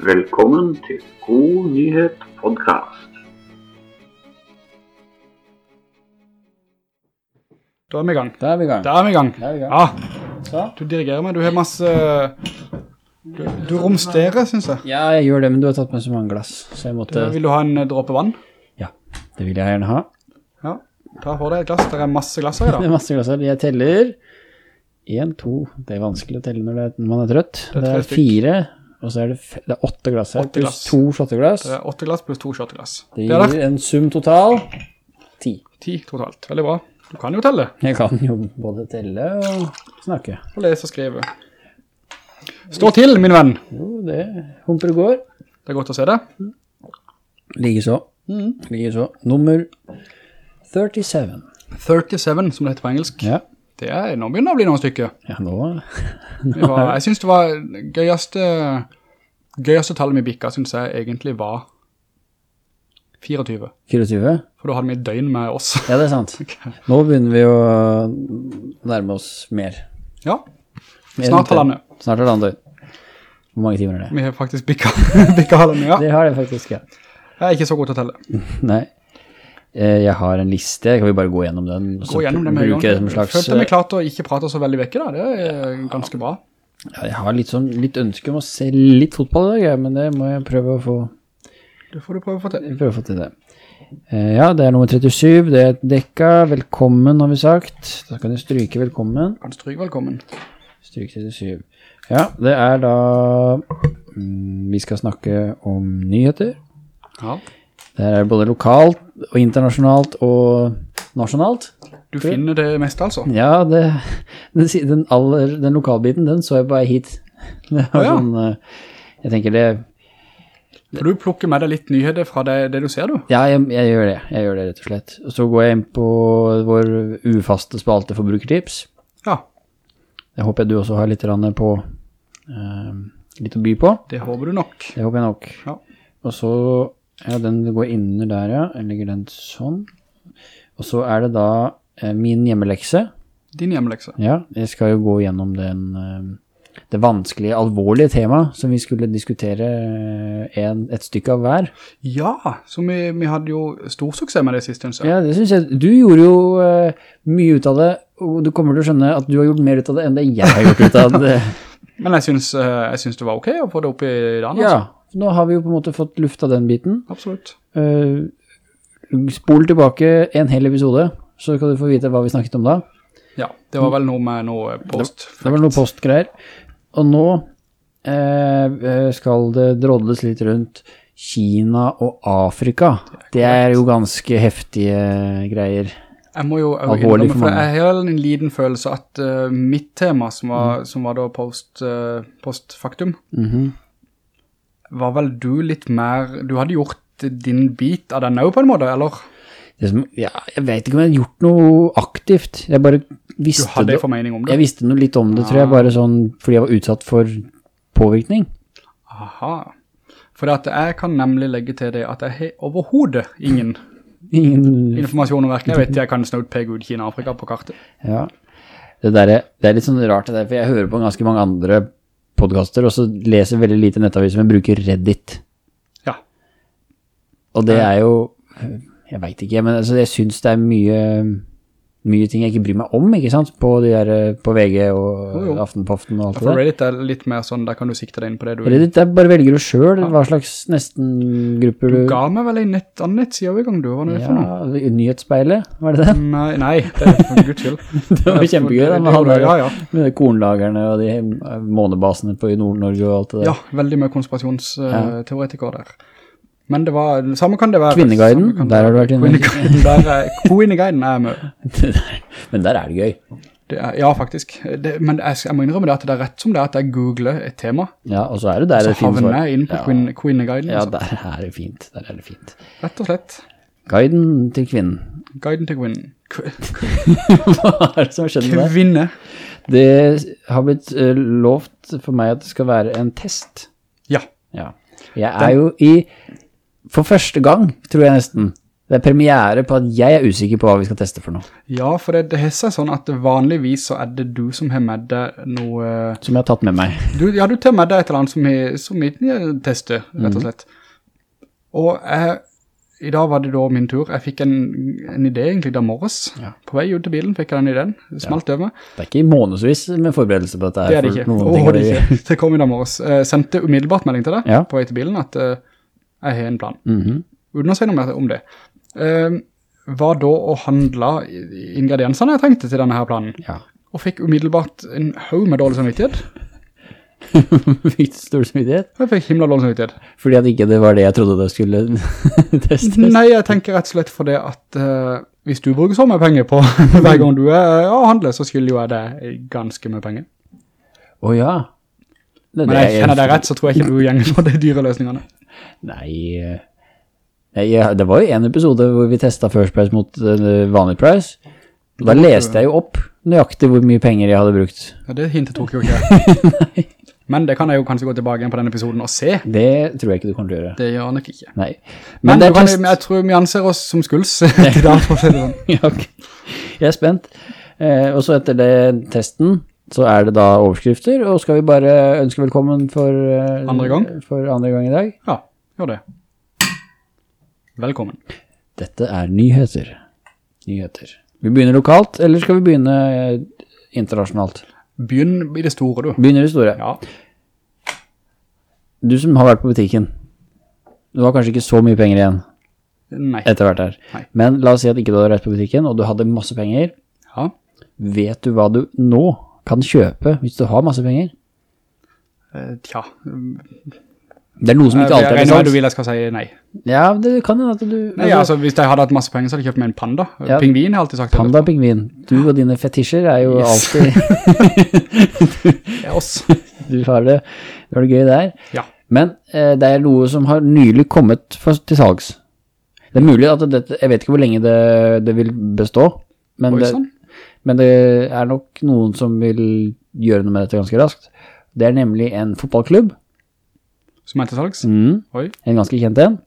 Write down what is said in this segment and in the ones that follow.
Velkommen til God nyhet podcast. Da er vi i gang. Da er vi i gang. Da er vi i gang. Da er vi i gang. Ja, du dirigerer meg. Du har masse... Du, du romsterer, synes jeg. Ja, jeg gjør det, men du har tatt med så mange glass, så jeg måtte... du, vil du ha en eh, dråpe vann? Ja, det vil jeg gjerne ha. Ja, ta for deg et glass. Det er masse glass her i Det er masse glass her. Jeg teller 1, 2, det er vanskelig å telle når, det er, når man er trøtt. Det er Det er, fire, og så er det, det er åtte glass her, Åtte pluss to shotteglass. Det er åtte glass pluss to shotteglass. Det Det gir en sum total ti. Ti totalt. Veldig bra. Du kan jo telle. Jeg kan jo både telle og snakke. Og lese og skrive. Stå til, min venn. Jo, det humper går. Det er godt å se det. Likeså. Mm. Likeså. Nummer 37. 37, som det heter på engelsk. Ja. Det er, nå begynner det å bli noen stykker. Ja, nå... nå. var, jeg synes det var gøyeste, gøyeste tallet vi bikket, synes jeg egentlig var 24. 24? For da hadde vi et døgn med oss. Ja, det er sant. Nå begynner vi å nærme oss mer. Ja, snart halvandet. Snart halvandet døgn. Hvor mange timer er det? Vi har faktisk bikket, bikket halvandet, ja. Det har det faktisk, ja. Jeg er ikke så god til å telle. Nei. Eh, Jeg har en liste, kan vi bare gå gjennom den? Gå gjennom den med en gang. Følte vi klarte å ikke prate så veldig vekke da, det er ganske bra. Ja, jeg har litt, sånn, litt ønske om å se litt fotball i dag, men det må jeg prøve å få, Det får du prøve å få til. prøve å få til det. Eh, Ja, det er nummer 37, det er dekka. Velkommen, har vi sagt. Da kan du stryke velkommen. Kan stryke velkommen. Stryk 37. Ja, det er da mm, Vi skal snakke om nyheter. Ja. Det er både lokalt og internasjonalt og nasjonalt. Du finner det meste altså. Ja, det, den, den, aller, den lokalbiten, den så jeg bare hit. Det var ja. sånn, eh, jeg tenker det, For du plukker med deg litt nyheter fra det, det du ser du. ja, jeg, jeg gjør det, jeg gjør det rett og slett. Og så går jeg inn på vår ufaste spalte forbrukertips. Ja, Det håper jeg du også har litt på, Uh, litt å by på. det håper du nok. Det håper jeg nok. Ja. Og så, ja, den går innunder der, ja. Jeg legger den sånn. Og så er det da eh, min hjemmelekse. Din hjemmelekse. Ja, jeg skal jo gå gjennom den, eh, det vanskelige, alvorlige tema som vi skulle diskutere eh, en, et stykke av hver. Ja, så vi, vi hadde jo stor suksess med det siste, synes. Ja, det synes jeg. Du gjorde jo eh, mye ut av det, og du kommer til å skjønne at du har gjort mer ut av det enn det jeg har gjort ut av det. Men jeg synes, eh, jeg synes det var ok å få det opp i dagen, ja, altså. nå har vi jo på en måte fått lufta den biten. Absolutt. Eh, spol tilbake en hel episode, så kan du få vite hva vi snakket om da. Ja, det var vel noe med noe post. Det var noe postgreier. Og nå eh, eh, skal det drodles litt rundt Kina og Afrika. Det er jo ganske heftige greier. Jeg må jo Alvorlig for mange. jeg har en liten følelse at uh, mitt tema, som var, som var da post, uh, postfaktum, Mhm. var vel du litt mer, du hadde gjort din bit av den nå på en måte, eller? Som, ja, jeg vet ikke om jeg har gjort noe aktivt. Jeg bare Du visste hadde det. om det? Jeg visste noe litt om det, tror jeg, Ah. bare sånn fordi jeg var utsatt for påvirkning. Aha. For at jeg kan nemlig legge til det at jeg har overhovedet ingen Ingen informasjon om verken. Jeg vet jeg kan peke ut Kina-Afrika på kartet. Ja, det, der, er- det er litt sånn rart det der, for jeg hører på ganske mange andre podcaster, og så leser veldig lite nettaviser, men bruker Reddit. Ja. Og det er jo, jeg vet ikke, men altså, jeg synes det er mye, mye ting jeg ikke bryr meg om, ikke sant? På, de der, på VG og jo. Aftenpoften og alt det der. Reddit er litt mer sånn, der kan du sikte deg inn på det du vil. Reddit, der bare velger du selv hva slags nesten-grupper Du du... ga meg vel en nett, annen nettside i gang, du, var det for noe? Ja, nyhetsspeilet, var det det? Nei, nei, det er for guds skyld. Det var kjempegøy, da, med, han Ja, ja. med de kornlagerne og de eh, månebasene på i Nord-Norge og alt det der. Ja, veldig mye konspirasjonsteoretikere der. Men det var, samme kan det være. Kvinneguiden, det der har du vært inne. Kvinneguiden, der er, Kvinneguiden er med. Men der er det gøy. Det er, ja, faktisk. Det, men jeg, jeg må innrømme det at det er rett som det er at jeg googler et tema, Ja, og så er det der så det finnes havner jeg inn på Ja. Queen, Kvinneguiden. Ja, altså. der er det fint. Der er det fint. Rett og slett. Guiden til kvinnen. Guiden til kvinnen. Hva er det som skjedde der? Kvinne. Det har blitt uh, lovt for meg at det skal være en test. Ja. Ja. Jeg er jo i, for første gang, tror jeg nesten, Det er premiere på at jeg er usikker på hva vi skal teste for noe. Ja, for det, det har seg sånn at vanligvis så er det du som har med deg noe... Som jeg har tatt med meg. Du, ja, du tar med deg et eller annet som vi, som vi tester, rett og slett. Og jeg, i dag var det da min tur. Jeg fikk en, en idé egentlig da morges. Ja. På vei ut til bilen fikk jeg den ideen. Det smalt over meg. Det er ikke månedsvis med forberedelse på dette her. Det er det ikke. Åh, ikke. Det kom i dag morges. Jeg sendte umiddelbart melding til deg Ja. på vei til bilen at eh, jeg har en plan. Mhm. Uten å si noe mer om det. Uh, var da å handle ingrediensene jeg trengte til denne her planen. Ja. Og fikk umiddelbart en haug med dårlig samvittighet. Fikk du stor samvittighet? Jeg fikk himla dårlig samvittighet. Fordi at ikke det var det jeg trodde det skulle testes. Nei, jeg tenker rett og slett for det at uh, hvis du bruker så mye penger på hver gang du er ja, handler, så skylder jo jeg deg ganske mye penger. Å ja. Det, Men jeg kjenner deg rett, så tror jeg ikke du gjenger på de dyre løsningene. Nei, eh, ja, det var jo en episode hvor vi testet First Price mot eh, vanlig price. Da leste jeg jo opp nøyaktig hvor mye penger jeg hadde brukt. Ja, det hintet tok jo ikke Nei. Men det kan jeg jo kanskje gå tilbake igjen på den episoden og se. Det tror jeg ikke du kommer til å gjøre. Det gjør jeg nok ikke. Nei. Men, Men, det kan, jeg tror vi anser oss som skuls til dag, for å si det sånn. Ja, okay. Jeg er spent. Eh, og så etter det testen, så er det da overskrifter, og skal vi bare ønske velkommen for, eh, Andre gang? for andre gang i dag. Ja, gjør det. Velkommen. Dette er nyheter. Nyheter. Vi begynner lokalt, eller skal vi begynne eh, internasjonalt? Begynn i det store, du. Begynn i det store. Ja, Du som har vært på butikken, du har kanskje ikke så mye penger igjen nei. etter hvert her. Nei. Men la oss si at ikke du hadde vært på butikken, og du hadde masse penger. Ja, Vet du hva du nå kan kjøpe hvis du har masse penger? eh, tja. Det er noe som ikke alltid er regner med du vil jeg skal si nei. Ja, det kan hende at du... Nei, altså, hvis jeg hadde hatt masse penger, så hadde jeg kjøpt meg en panda. Ja. Pingvin har jeg alltid sagt. det. Panda pingvin. Du og dine fetisjer er jo Yes. alltid Det er oss. Du har det, du har det gøy der. Ja. Men eh, det er noe som har nylig kommet for, til salgs. Det er mulig at dette, jeg vet ikke hvor lenge det, det vil bestå, men Oi, det, sånn. men det er nok noen som vil gjøre noe med dette ganske raskt. Det er nemlig en fotballklubb, Som er til salgs. mm, Oi. en ganske kjent en.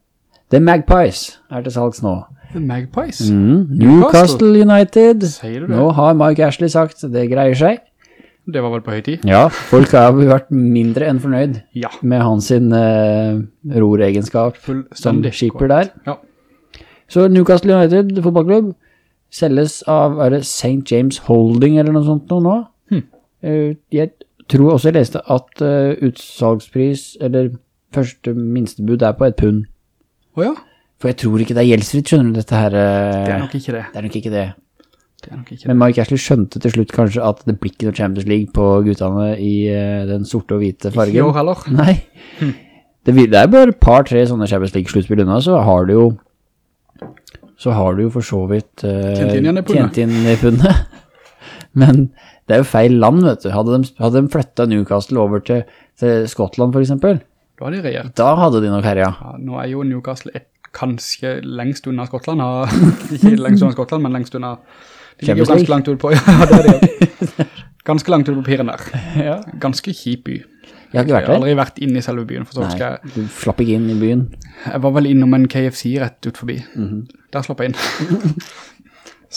The Magpies er til salgs nå. The Magpies. Mm, Newcastle United. Sier du det? Nå har Mike Ashley sagt det greier seg. Det var vel på høy tid. Ja, folk har vært mindre enn fornøyd Ja. med hans sin eh, roregenskap som skipper der. Ja. Så Newcastle United fotballklubb selges av, er det St. James Holding eller noe sånt nå? Hm. Eh, jeg tror også jeg leste at uh, utsalgspris, eller første minstebud er på et pund. Åja, For jeg tror ikke det er gjeldsfritt, skjønner du, dette her. eh, det er nok ikke det. det er nok ikke det. Det nok ikke det. Men Mike Ashley skjønte til slutt kanskje at det blir ikke noe Champions League på guttene i eh, den sorte og hvite fargen. Ikke jo år heller. Nei. Det, det er bare et par-tre sånne Champions League-sluttspill unna, så har du jo så har du jo for så vidt uh, tjent inn i pundet. Men det er jo feil land, vet du. Hadde de, hadde de flyttet Newcastle over til, til Skottland, for eksempel, Da hadde de regjert. da hadde de nok herja. Ja, nå er jo Newcastle et, kanskje lengst unna Skottland. ikke lengst unna Skottland, men lengst unna. De ligger jo ganske langt ut på, ja, det er det. Ganske langt ut på piren der. Ja. Ganske kjip by. Jeg har ikke Jeg har aldri vært inne i selve byen, jeg... Nei, du slapp ikke inn i byen. Jeg var vel innom en KFC rett ut forbi. Mhm. Der slapp jeg inn.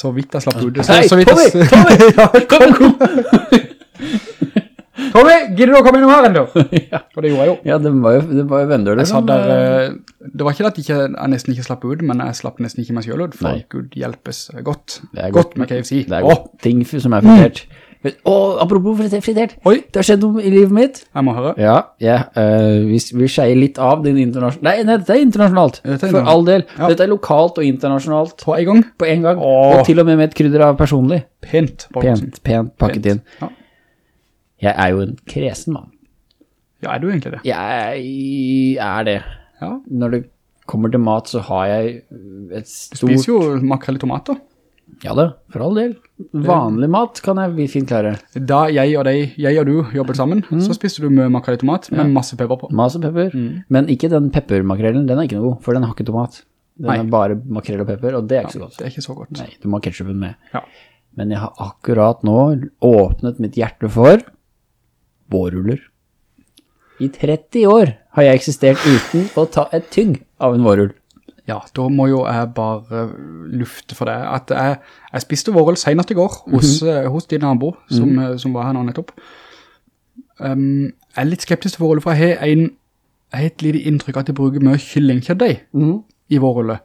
så vidt jeg slapp ut. Så, Hei, så vidt Tommy! jeg... Tommy! ja, Tommy! Tommy, gidder du å komme innom her ennå? Ja. Og det gjorde jeg jo. Ja, det var jo, det var jo vendøler. Jeg satt der, eh, det var ikke at jeg, nesten ikke slapp ut, men jeg slapp nesten ikke meg selv ut, for Nei. Gud hjelpes godt. Det er godt godt. med KFC. Det er Åh, godt ting som er fritert. Åh, apropos fritert. Oi, Det har skjedd noe i livet mitt. jeg må høre. Ja, ja uh, vi, vi skjeier litt av din internasjonal... Nei, nei, dette er internasjonalt. Dette er For all del. Ja. Dette er lokalt og internasjonalt På en gang. på en gang. Åh. Og til og med med et krydder av personlig. Pent. Pent, pent pakket inn. Ja. Jeg er jo en kresen mann. ja, er du egentlig det? Jeg er det. Ja. Når det kommer til mat, så har jeg et stort... Du Spiser jo makrell i tomater. Ja det, for all del. Vanlig mat kan jeg fint klare. Da jeg og deg, jeg og du jobbet sammen, Mm. så spiste du mye makrell i tomat med masse pepper på. Masse pepper, pepper. Men ikke den peppermakrellen, den er ikke noe god, for den har ikke tomat. Den Nei. er bare makrell og pepper, og det er ikke så godt. Det er ikke så godt. Nei, du må ha ketchupen med. Ja. Men jeg har akkurat nå åpnet mitt hjerte for vårruller. I 30 år har jeg eksistert uten å ta et tygg av en vårrull. Ja, da må jo jeg bare lufte for det. At jeg, jeg spiste vårrull senest i går hos, eh, hos din nabo, som, eh, som var her nå nettopp. Um, jeg er litt skeptisk til vårrull, for jeg har, en, jeg har et lite inntrykk at jeg bruker mye kyllingkjøttdeig i vårrullet.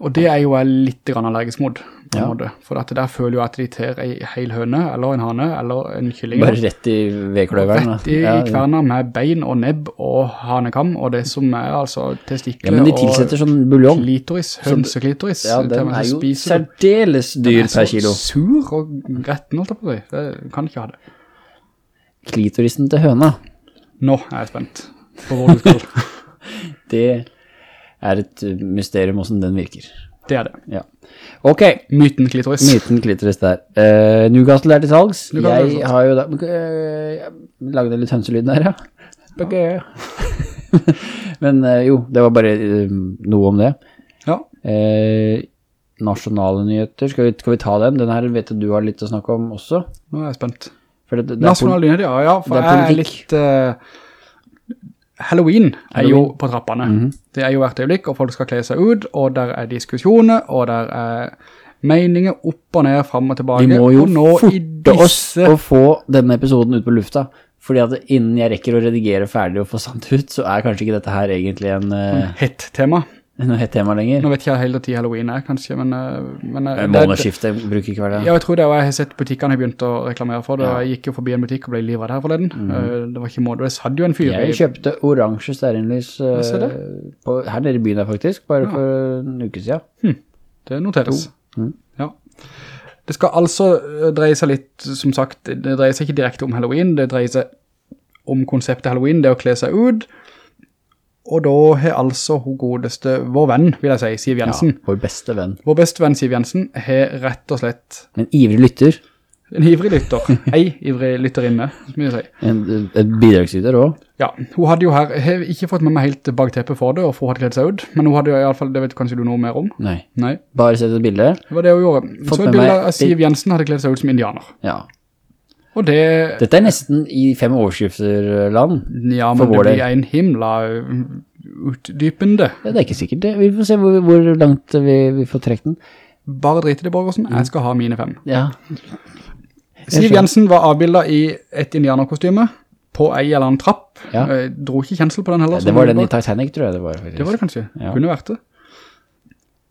Og det er jo jeg litt allergisk mot, på en Ja. måte. For der føler jo at de ter en hel høne, eller en hane, eller en kylling. Bare rett i vedkløveren. Rett i, ja. i kverna med bein og nebb og hanekam, og det som er altså Ja, men de tilsetter sånn buljong. klitoris, hønseklitoris. Ja, den er jo særdeles dyr per kilo. Den er så sur og gretten, holdt oppi på. Det kan ikke ha det. Klitorisen til høna, Nå er jeg spent på hvor du skal. det er et mysterium hvordan den virker. Det er det. Ja. Ok, Myten klitoris. myten klitoris der. Uh, Newcastle er til salgs. Til Jeg salgs. har jo da... Uh, jeg lagde litt hønselyd der, ja. Ok. Men uh, jo, det var bare uh, noe om det. Ja. Nasjonale nyheter, skal vi, skal vi ta den? Den her vet jeg du har litt å snakke om også. Nå er jeg spent. Det, det, det Nasjonale nyheter, ja, ja, for det jeg er litt... Halloween er Halloween. jo på trappene. Det er jo hvert øyeblikk, og folk skal kle seg ut, og der er diskusjoner, og der er meninger opp og ned, frem og tilbake. Vi må jo forte oss å få denne episoden ut på lufta. Fordi at innen jeg rekker å redigere ferdig og få sant ut, så er kanskje ikke dette her egentlig en, uh, Hett tema. Noe hett tema lenger. Nå vet jeg heller tid Halloween er, kanskje, men... eh, men eh, Eh, Månedsskifte bruker ikke hver dag. Ja, jeg tror det, og jeg har sett butikkene jeg begynte å reklamere for det. Ja. Jeg gikk jo forbi en butikk og ble livet her forleden. Mm. Det var ikke måte, jeg hadde jo en fyr Jeg kjøpte oransje stearinlys her nede i byen der faktisk, bare Ja. for en uke siden. Det noteres. Mm. Ja. Det skal altså dreie seg litt, som sagt, det dreier seg ikke direkte om Halloween, det dreier seg om konseptet Halloween, det å kle seg ut. Og da har altså hun godeste, vår venn, vil jeg si, Siv Jensen. Ja, vår beste venn. Vår beste venn Siv Jensen har rett og slett En ivrig lytter, en ivrig lytter, ei ivrig lytterinne, som jeg sier. en, en bidragsyter også. Ja, hun hadde jo her, jeg har ikke fått med meg helt bak teppet for det, og for hun hadde kledd seg ut, men hun hadde jo i alle fall, det vet kanskje du noe mer om? Nei, Nei, bare sett et bilde. det var det hun gjorde. Fått Så et bilde av Siv Jensen hadde kledd seg ut som indianer. Ja. Det, Dette er nesten i fem årsskifterland. ja, men det blir en himla uh, utdypende. Ja, det er ikke sikkert det. Vi får se hvor, hvor langt vi, vi får trekt den. Bare drit i det, Borgersen, Mm. jeg skal ha mine fem. Ja. Siv. Jensen var avbildet i et indianerkostyme på ei eller annen trapp. Ja. Eh, Dro ikke kjensel på den heller. Det var den i. Titanic, tror jeg det var. Faktisk. Det var det kanskje. Ja. Kunne vært det.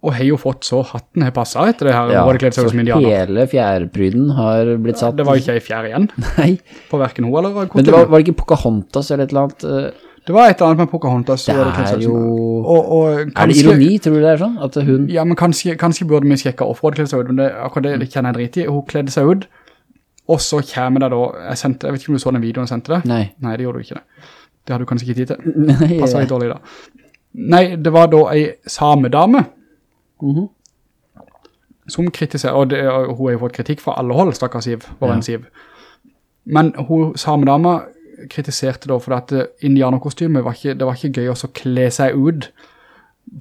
Og har jo fått så hatten har passet etter det her, Ja, hvor det kledd seg ut som så hele fjærpryden har blitt satt. Det var jo ikke ei fjær igjen, Nei, på hverken hun eller men det var, var det ikke Pocahontas eller et eller annet? eh, Det var et eller annet med Pocahontas. Det er jo... Og, og Er det ironi, tror du det er sånn? At hun... Ja, men kanskje, kanskje burde vi sjekke hvorfor hun hadde kledd seg ut, men det, akkurat det, det kjenner jeg drit i. Hun kledde seg ut, og så kommer det da, jeg, sendte, jeg vet ikke om du så den videoen jeg sendte det. Nei. Nei, det gjorde du ikke det. Det hadde du kanskje ikke tid til. Nei, Passet litt dårlig da. Nei, det var da ei samedame Mhm. som kritiserer, og, det, og hun har jo fått kritikk fra alle hold, stakkars Siv, var Ja. en Siv. Men hun samedama kritiserte da for at indianerkostymet, var ikke, det var ikke gøy å kle seg ut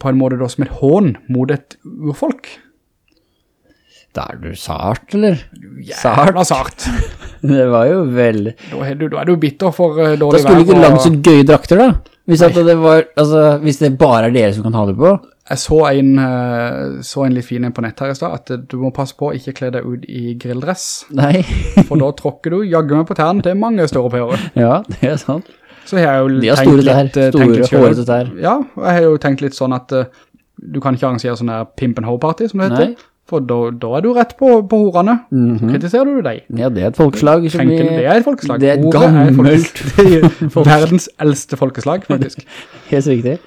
på en måte da som et hån mot et urfolk. Da er du sart, eller? Sart? Jævla sart. Det var jo veldig... Da er du, da er du bitter for uh, Da skulle du ikke langt så gøye drakter, da. Hvis, det var, altså, hvis det bare er dere som kan ha det på. Jeg så en, eh, så en litt fin en på nett her i sted, at eh, du må passe på å ikke kle deg ut i grilldress, Nei. for da tråkker du jaggu meg på tærne til mange østeuropeere. ja, det er sant. Så har jeg jo De har store tær, eh, store, hårete tær. Ja, og jeg har jo tenkt litt sånn at du kan ikke arrangere sånn der pimp and hoe party, som det heter. Nei. For da, da er du rett på, på horene. Mhm. Kritiserer du deg? Ja, det er et folkeslag som Tenker vi... det er et folkeslag? Det er et gammelt. er folkeslag. Verdens eldste folkeslag, faktisk. Helt riktig.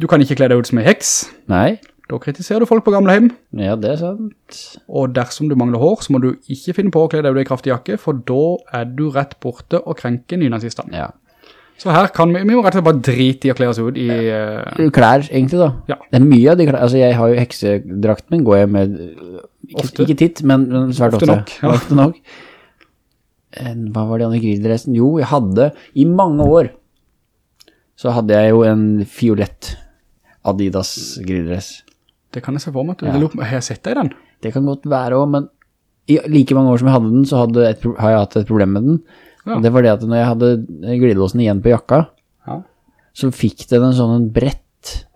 Du kan ikke kle deg ut som en heks. Nei, Da kritiserer du folk på gamleheim. ja, det er sant. Og dersom du mangler hår, så må du ikke finne på å kle deg ut i kraftig jakke, for da er du rett borte og krenker nynazistene. Ja. Så her kan vi, vi må rett og slett bare drite i å kle oss ut i... eh, Klær, egentlig da. Ja. Det er mye av de klær, altså jeg har jo heksedrakten min, går jeg med, ikke, Ofte. ikke titt, men, men svært Ofte ofte. nok, ja. Ofte nok. En, hva var det andre grilldressen? Jo, jeg hadde, i mange år, så hadde jeg jo en fiolett Adidas grilldress. det kan jeg se for meg. Ja. Har jeg sett deg i den? Det kan godt være også, men i like mange år som jeg hadde den, så hadde et, har jeg hatt et problem med den. Ja. Og det var det at når jeg hadde glidelåsen igjen på jakka, Ja. så fikk den en sånn brett.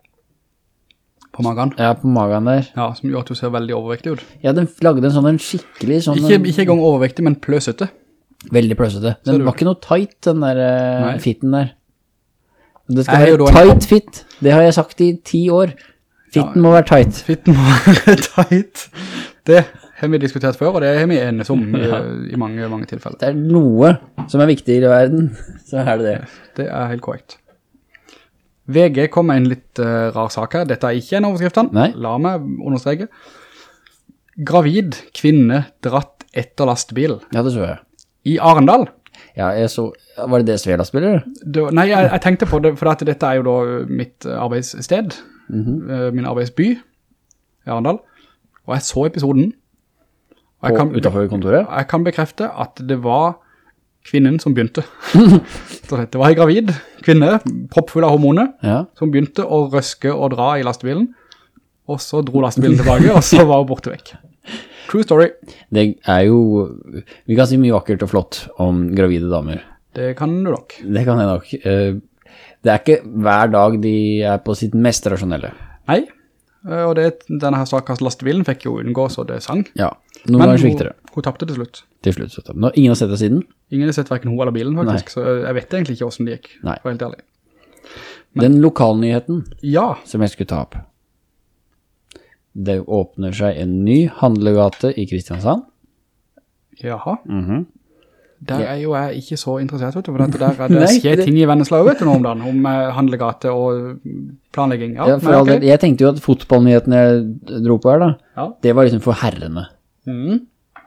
på magen. Ja, på magen der. Ja, som gjør at du ser veldig overvektig ut. Ja, den lagde en sånn en skikkelig sånn Ikke, ikke engang overvektig, men pløsete. Veldig pløsete. Den var ikke noe tight, den der eh, Nei. fitten der. Det skal være tight fit. Det har jeg sagt i ti år. Fitten må være tight. Fitten må være tight. Det har vi diskutert før, og det har vi enes om i, i mange, mange tilfeller. Det er noe som er viktig i verden, så er det det. Det er helt korrekt. VG kom med en litt uh, rar sak her. Dette er ikke en overskrift, Nei. La meg understreke. Gravid kvinne dratt etter lastebil. Ja, det tror jeg. I Arendal. Ja, så, var det det Svela spiller? Det, nei, jeg, jeg tenkte på det, for dette, dette er jo da mitt arbeidssted, arbeidssted, -hmm. min arbeidsby Arendal, og jeg så episoden, og jeg kan, utenfor kontoret? jeg kan bekrefte at det var kvinnen som begynte. Det var en gravid kvinne, proppfull av hormoner, Ja. som begynte å røske og dra i lastebilen, og så dro lastebilen tilbake, og så var hun borte vekk. True story. Det er jo, vi kan si mye vakkert og flott om gravide damer. Det kan du nok. Det kan jeg nok. Eh, Det er ikke hver dag de er på sitt mest rasjonelle. Nei, eh, og det, denne her stakkars lastebilen fikk jo unngå så det sang. Ja, noen Men ganger hun, svikter det. hun tappte til slutt. Til slutt. Så. Nå, ingen har sett det siden? Ingen har sett hverken hun eller bilen faktisk, så jeg vet egentlig ikke hvordan det gikk, Nei. for helt ærlig. Den lokalnyheten Ja, som jeg skulle ta opp. Det åpner seg en ny handlegate i Kristiansand. jaha. Mhm. Der er jo jeg ikke så interessert, vet du, for der er det Nei, skjer det- ting i Vennesla vet du, nå om dagen, om eh, handlegate og planlegging. Ja, Ja, for nei, all ok. del, jeg tenkte jo at fotballnyheten jeg dro på her da, Ja. det var liksom for herrene. Mhm.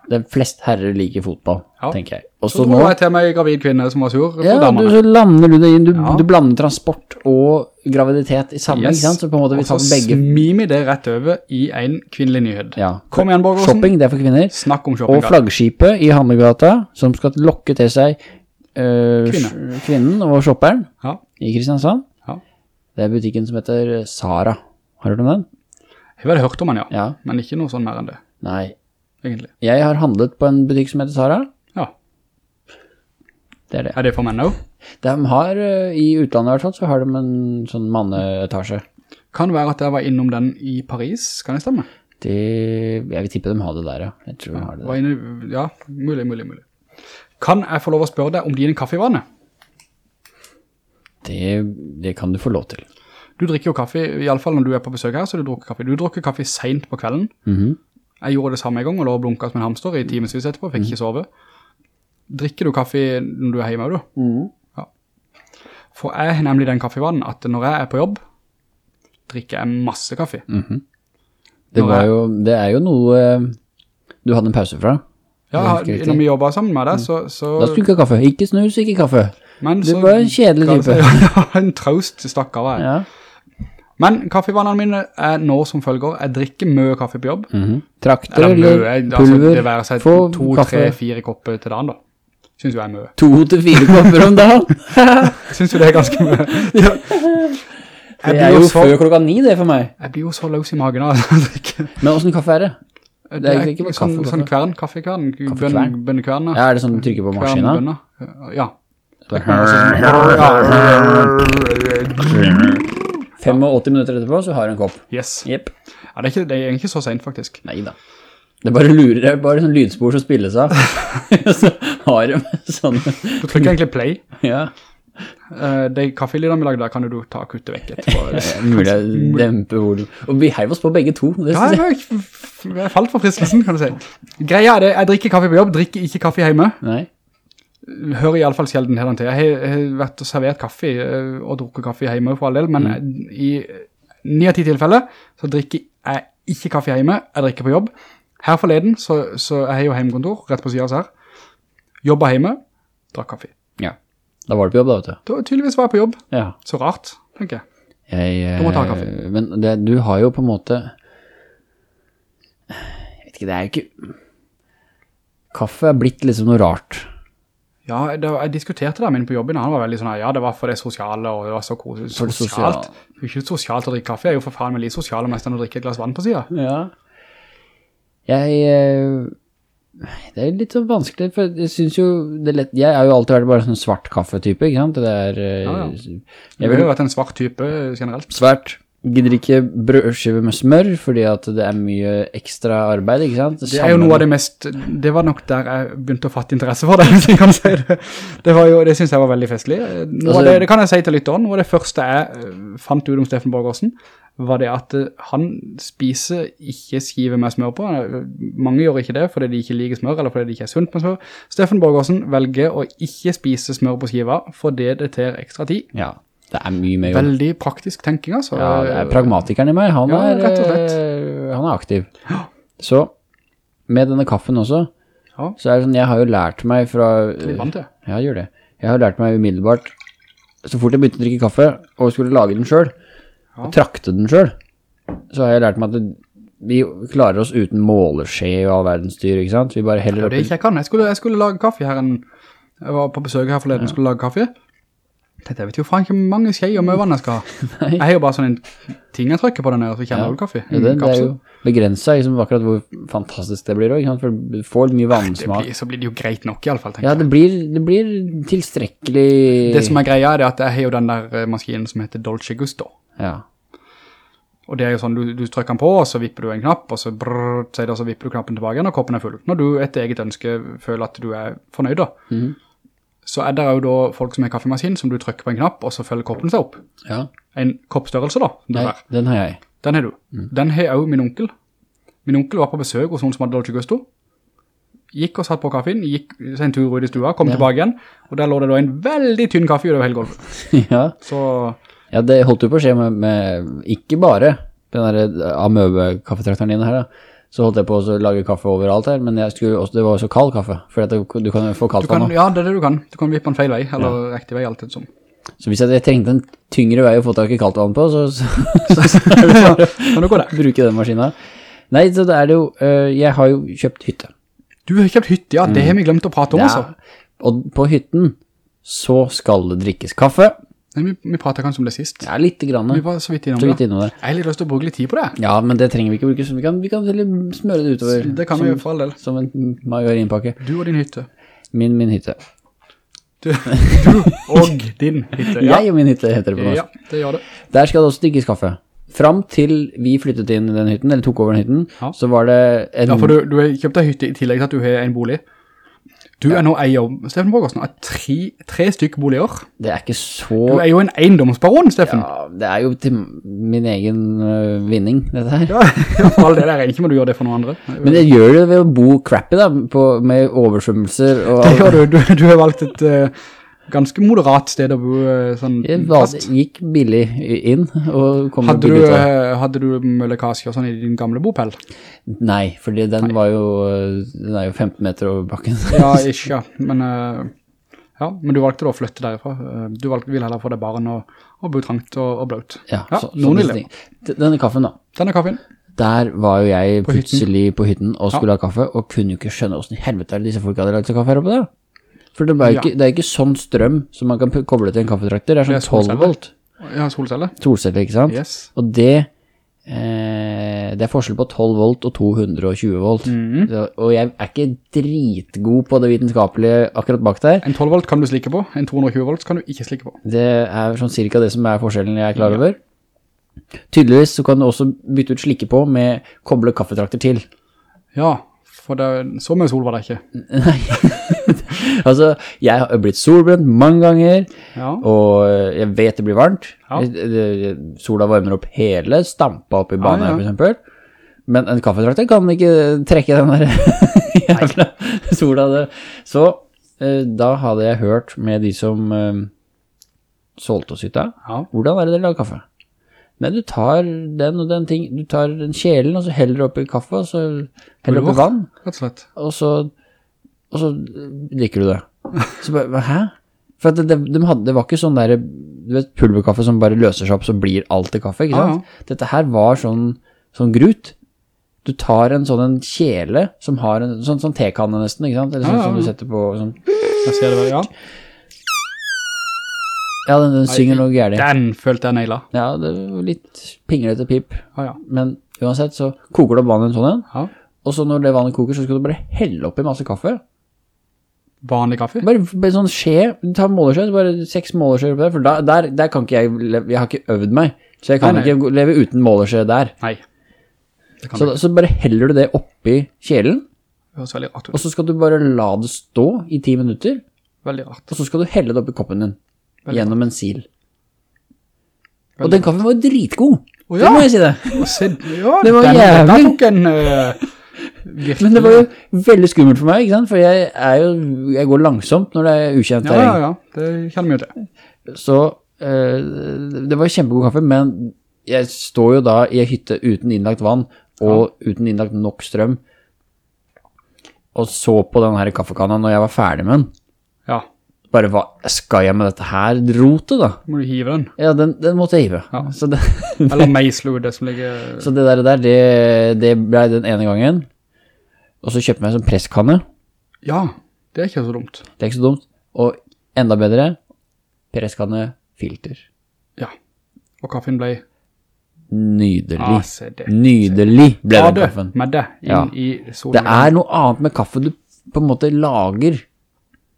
Det fleste flest herrer liker fotball, Ja. tenker jeg. Og Så så nå jeg til meg gravid kvinne som var sur ja, du, damene. så lander du det inn, du, Ja. du blander transport og graviditet i sammen, Yes. ikke sant? Så på en måte vi Og så tar begge. smir vi det rett over i en kvinnelig nyhet. Ja. Kom igjen, Borgårdsen. Shopping, det er for kvinner. Snakk om shopping. da. flaggskipet i Hammergata, som skal lokke til seg øh, Kvinne. kvinnen og shopperen Ja, i Kristiansand. ja. Det er butikken som heter Sara. Har du hørt om den? Jeg har hørt om den, ja. Ja. Men ikke noe sånn mer enn det, Nei. Egentlig. Jeg har handlet på en butikk som heter Sara. Ja. Det er det. Er det for menn også? De har, øh, i utlandet i hvert fall, så har de en sånn manneetasje. Kan være at jeg var innom den i Paris, kan det stemme? Det, jeg vil tippe de har det der, ja. Jeg tror de har det der. inne, ja, mulig, mulig, mulig. Kan jeg få lov å spørre deg om din kaffevane? Det, det kan du få lov til. Du drikker jo kaffe, i alle fall når du er på besøk her, så du drukker kaffe. Du drukker kaffe sent på kvelden. Mhm. Jeg gjorde det samme en gang, og lå og blunket som en hamster i timesvis etterpå, fikk ikke sove. Drikker du kaffe når du er hjemme, du? Mhm. Ja. For jeg er nemlig den kaffevanen at når jeg er på jobb, drikker jeg masse kaffe. Det, Når var jeg- jo, det er jo noe øh, du hadde en pause fra. Ja, Det når vi jobbet sammen med deg, så... så Da skulle du ikke ha kaffe. Ikke snus, ikke kaffe. men Du så- var en kjedelig type. Ja, en traust stakkar var jeg. Ja. Men kaffevanene mine er nå som følger. Jeg drikker mye kaffe på jobb. Mhm. Trakter Eller eller altså pulver. det være seg to, kaffe. tre, fire kopper til dagen da. Synes jo jeg er mye. To til fire kopper om dagen. Synes jo det er ganske mye. Ja. Det er jo så, før klokka ni det for meg. jeg blir jo så løs i magen av det. Men hvordan kaffe er det? Det er er ikke bare sånn, kaffe, sånn kaffe. kvern, kaffekvern, Kaffekvern? bønn- bønnekvern. Ja, er det sånn du trykker på maskina? Kvernbønner. Ja. Så- ja. 85 minutter etterpå så har du en kopp. Yes. Yep. Ja, det er ikke, det er ikke så sent faktisk. Neida. Det er bare lurer, det er bare sånn lydspor som spilles av. så har de sånn, Du trykker egentlig play. ja. Uh, de kaffelydene vi lagde der kan du ta og kutte vekk etterpå. Det er Mulig å dempe hodet. Og vi heiv oss på begge to. Det Ja, jeg, jeg falt for fristelsen, kan du si. Greia er det, jeg drikker kaffe på jobb, drikker ikke kaffe hjemme. Nei. Hører i alle fall sjelden her til. Jeg har, jeg har vært og servert kaffe eh, og drukket kaffe hjemme for all del, men i ni av ti tilfeller så drikker jeg ikke kaffe hjemme, jeg drikker på jobb. Her forleden, så, så jeg har jo hjemmekontor, rett på siden av oss her. Jobba hjemme, drakk kaffe. Ja. Da var du på jobb da, vet du. Da, tydeligvis var jeg på jobb. Ja. Så rart, tenker jeg. Jeg, Du må ta eh, kaffe. Men det, du har jo på en måte Jeg vet ikke, det er jo ikke Kaffe er blitt liksom noe rart. Ja, det, jeg diskuterte det med min på jobben, han var veldig sånn, ja, det var for det sosiale, og det var så koselig. Sosialt. Det er ikke sosialt å drikke kaffe, jeg er jo for faen meg litt sosial mest enn å drikke et glass vann på siden. Ja. Jeg eh, Det er litt så vanskelig, for jeg synes jo det lett Jeg har jo alltid vært bare sånn svart kaffe-type, ikke sant? Det er eh, Ja, ja. Jeg vil jo vært en svart type generelt. svært Gidder ikke brødskive med smør, fordi at det er mye ekstra arbeid, ikke sant? Det er jo noe av det mest, det var nok der jeg begynte å fatte interesse for det, hvis jeg kan si det. Det, var jo, det synes jeg var veldig festlig. Altså- det, det kan jeg si til lytteren, noe av det første jeg eh, fant ut om Steffen Borgårdsen, var det at eh, han spiser ikke skive med smør på. Mange gjør ikke det fordi de ikke liker smør, eller fordi de ikke er sunt med smør. Steffen Borgårdsen velger å ikke spise smør på skiva, fordi det tar ekstra tid. Ja, det er mye mer jobb. Veldig praktisk tenking, altså. Ja, det er pragmatikeren i meg. Han, Ja, er, og eh, han er aktiv. Så, med denne kaffen også, Ja. så er det sånn, jeg har jo lært meg fra... Litt vant til. Ja, gjør det. Jeg har lært meg umiddelbart, så fort jeg begynte å drikke kaffe, og skulle lage den selv, og trakte den selv, så har jeg lært meg at det, vi klarer oss uten måleskje og all verdens styr, ikke sant? Vi bare heller Ja, opp det er ikke jeg kan. Jeg skulle, jeg skulle lage kaffe her en... Jeg var på besøk her forleden, skulle lage kaffe. Tenkte, jeg vet jo faen ikke mange skjeier med vann jeg skal ha. Jeg har jo bare sånn en ting jeg trykker på den her, så kjenner vel kaffe. Ja, det, det er jo begrenset liksom, akkurat hvor fantastisk det blir også. For du får mye vannsmak. blir, så blir det jo greit nok i alle fall, tenker Ja, jeg. det blir, det blir tilstrekkelig... Det som er greia er at jeg har jo den der eh, maskinen som heter Dolce Gusto. Ja, Og det er jo sånn, du, du trykker den på, og så vipper du en knapp, og så brrr, sier det, og så vipper du knappen tilbake igjen, og koppen er full. Når du etter eget ønske føler at du er fornøyd da, Mhm. Så er det jo da folk som har kaffemaskin, som du trykker på en knapp, og så følger koppen seg opp. ja. En koppstørrelse da, du Nei, den har jeg. Den har du. Mm. Den har jo min onkel. Min onkel var på besøk hos noen som hadde Dolce Gusto. Gikk og satt på kaffen, gikk en tur ut i stua, kom Ja. tilbake igjen, og der lå det da en veldig tynn kaffe over hele gulvet. ja. Så ja, det holdt jo på å skje med, med ikke bare den der amøbe-kaffetrakteren din her da. Så holdt jeg på å lage kaffe overalt her, men også, det var også kald kaffe, for det, du kan få kald kaldt nå. ja, det er det du kan. Du kan vippe den feil vei, eller riktig vei, alltid sånn. Så hvis jeg, trengte en tyngre vei å få tak i kaldt vann på, så, så, Kan du gå der? bruke den maskinen. Nei, så det er det jo, øh, jeg har jo kjøpt hytte. Du har kjøpt hytte, ja, det har vi glemt å prate om, altså. og på hytten så skal det drikkes kaffe. Nei, vi, vi pratet kanskje om det sist. Ja, litt grann. Vi var så vidt innom Så vidt innom det. Jeg har litt lyst til å bruke litt tid på det. Ja, men det trenger vi ikke bruke, så vi kan, vi kan smøre det utover. Det kan vi gjøre for all del. Som en majorinpakke. Du og din hytte. Min, min hytte. Du, du og din hytte. Ja, Jeg og min hytte heter det på norsk. ja det gjør det. Der skal det også drikkes kaffe. Fram til vi flyttet inn i den hytten, eller tok over den hytten, Ja. så var det en... Ja, for du, du har kjøpt deg hytte i tillegg til at du har en bolig. Du er nå eier, Steffen Borgersen, av tre, tre stykker boliger. Det er ikke så... Du er jo en eiendomsbaron, Steffen. Ja, det er jo til min egen uh, vinning, dette her. Ja, i for all det der. ikke må du gjøre det for noen andre. Men jeg gjør det ved å bo crappy da, på, med oversvømmelser og... Det gjør du, du, du har valgt et eh, ganske moderat sted å bo eh, sånn det var, fast. gikk billig inn og kom Hadde du, billig ut av eh, hadde du møllekasje og sånn i din gamle bopel? Nei, for den var jo, øh, den er jo 15 meter over bakken. Ja, ikke, ja. Men, eh, ja, men du valgte da å flytte derifra. Eh, Du valgte, ville heller få deg barn og, og bo trangt og, og bløt. Ja, Ja, så, noen ville. Denne kaffen da, Denne kaffen. der var jo jeg På hytten. plutselig på hytten og skulle ha kaffe, og kunne jo ikke skjønne hvordan i helvete disse folk hadde lagt seg kaffe her oppe der. For det, Ja. ikke, det er ikke sånn strøm som man kan koble til en kaffetrakter, det er sånn 12 volt. Ja, solcelle. Solceller, ikke sant? Yes. Og det, eh, det er forskjell på 12 volt og 220 volt. Mhm. Så- og jeg er ikke dritgod på det vitenskapelige akkurat bak der. En 12 volt kan du slikke på, en 220 volt kan du ikke slikke på. Det er sånn cirka det som er forskjellen jeg er klar over. Tydeligvis så kan du også bytte ut slikke på med koble kaffetrakter til. Ja, for det, så mye sol var det ikke. Altså, jeg har blitt solbrent mange ganger, Ja, og jeg vet det blir varmt. Ja. Det- Sola varmer opp hele stampa opp i banen Ja, ja. for eksempel. Men en kaffetrakter kan ikke trekke den der jævla sola. Der. Så eh, da hadde jeg hørt med de som eh, solgte oss hytta, hvordan er det dere lager kaffe? Nei, du tar den og den ting, du tar den kjelen, og så heller oppi kaffe, og så heller oppi vann, og så, og så drikker du det. Så bare, hæ? For det, det, de hadde, det var ikke sånn der, du vet, pulverkaffe som bare løser seg opp, så blir alt til kaffe, ikke Ja, sant? Dette her var sånn, sånn grut. Du tar en sånn en kjele som har en, sånn, sånn tekanne nesten, ikke sant? Eller sånn ah, ja, som du setter på, sånn, Jeg ser det vel, ja. ja, den, den synger noe gærlig. Den følte jeg naila. Ja, det var litt pinglete pip. Ah, ja. Men uansett så koker du opp vannet en sånn en, ja. og så når det vannet koker, så skal du bare helle opp i masse kaffe. Vanlig kaffe. Bare, bare sånn skje, ta målerskjø, bare seks målerskjø på der, for da, der, der kan ikke jeg, leve, jeg har ikke øvd meg Så jeg kan Nei, nei. ikke leve uten målerskjø der. Nei. Så, så bare heller du det oppi kjelen, Det høres veldig rart og så skal du bare la det stå i ti minutter, og så skal du helle det oppi koppen din, Veldig gjennom en sil. Og den kaffen var jo dritgod. Å, Det må jeg si det. Oh, se, ja, Det var den, jævlig. Den tok en uh. Men det var jo veldig skummelt for meg, ikke sant? For jeg jo, jeg går langsomt når det er ukjent Ja, ja, ja. Det kjenner vi jo til. Så uh, det var kjempegod kaffe, men jeg står jo da i en hytte uten innlagt vann, og uten innlagt nok strøm, og så på den her kaffekanna når jeg var ferdig med den. Bare hva skal jeg med dette her rotet da? må du hive den. Ja, den, den måtte jeg hive. Ja. Så, det, Eller meisle ut det som ligger... så det der, der det, det ble den ene gangen. Og så kjøpte jeg meg en sånn presskanne. Ja, det er ikke så dumt. Det er ikke så dumt. Og enda bedre, presskanne filter. Ja. Og kaffen ble... Nydelig. Ah, det. Nydelig ble den det kaffen. med det inn Ja. i solen. Det er noe annet med kaffe du på en måte lager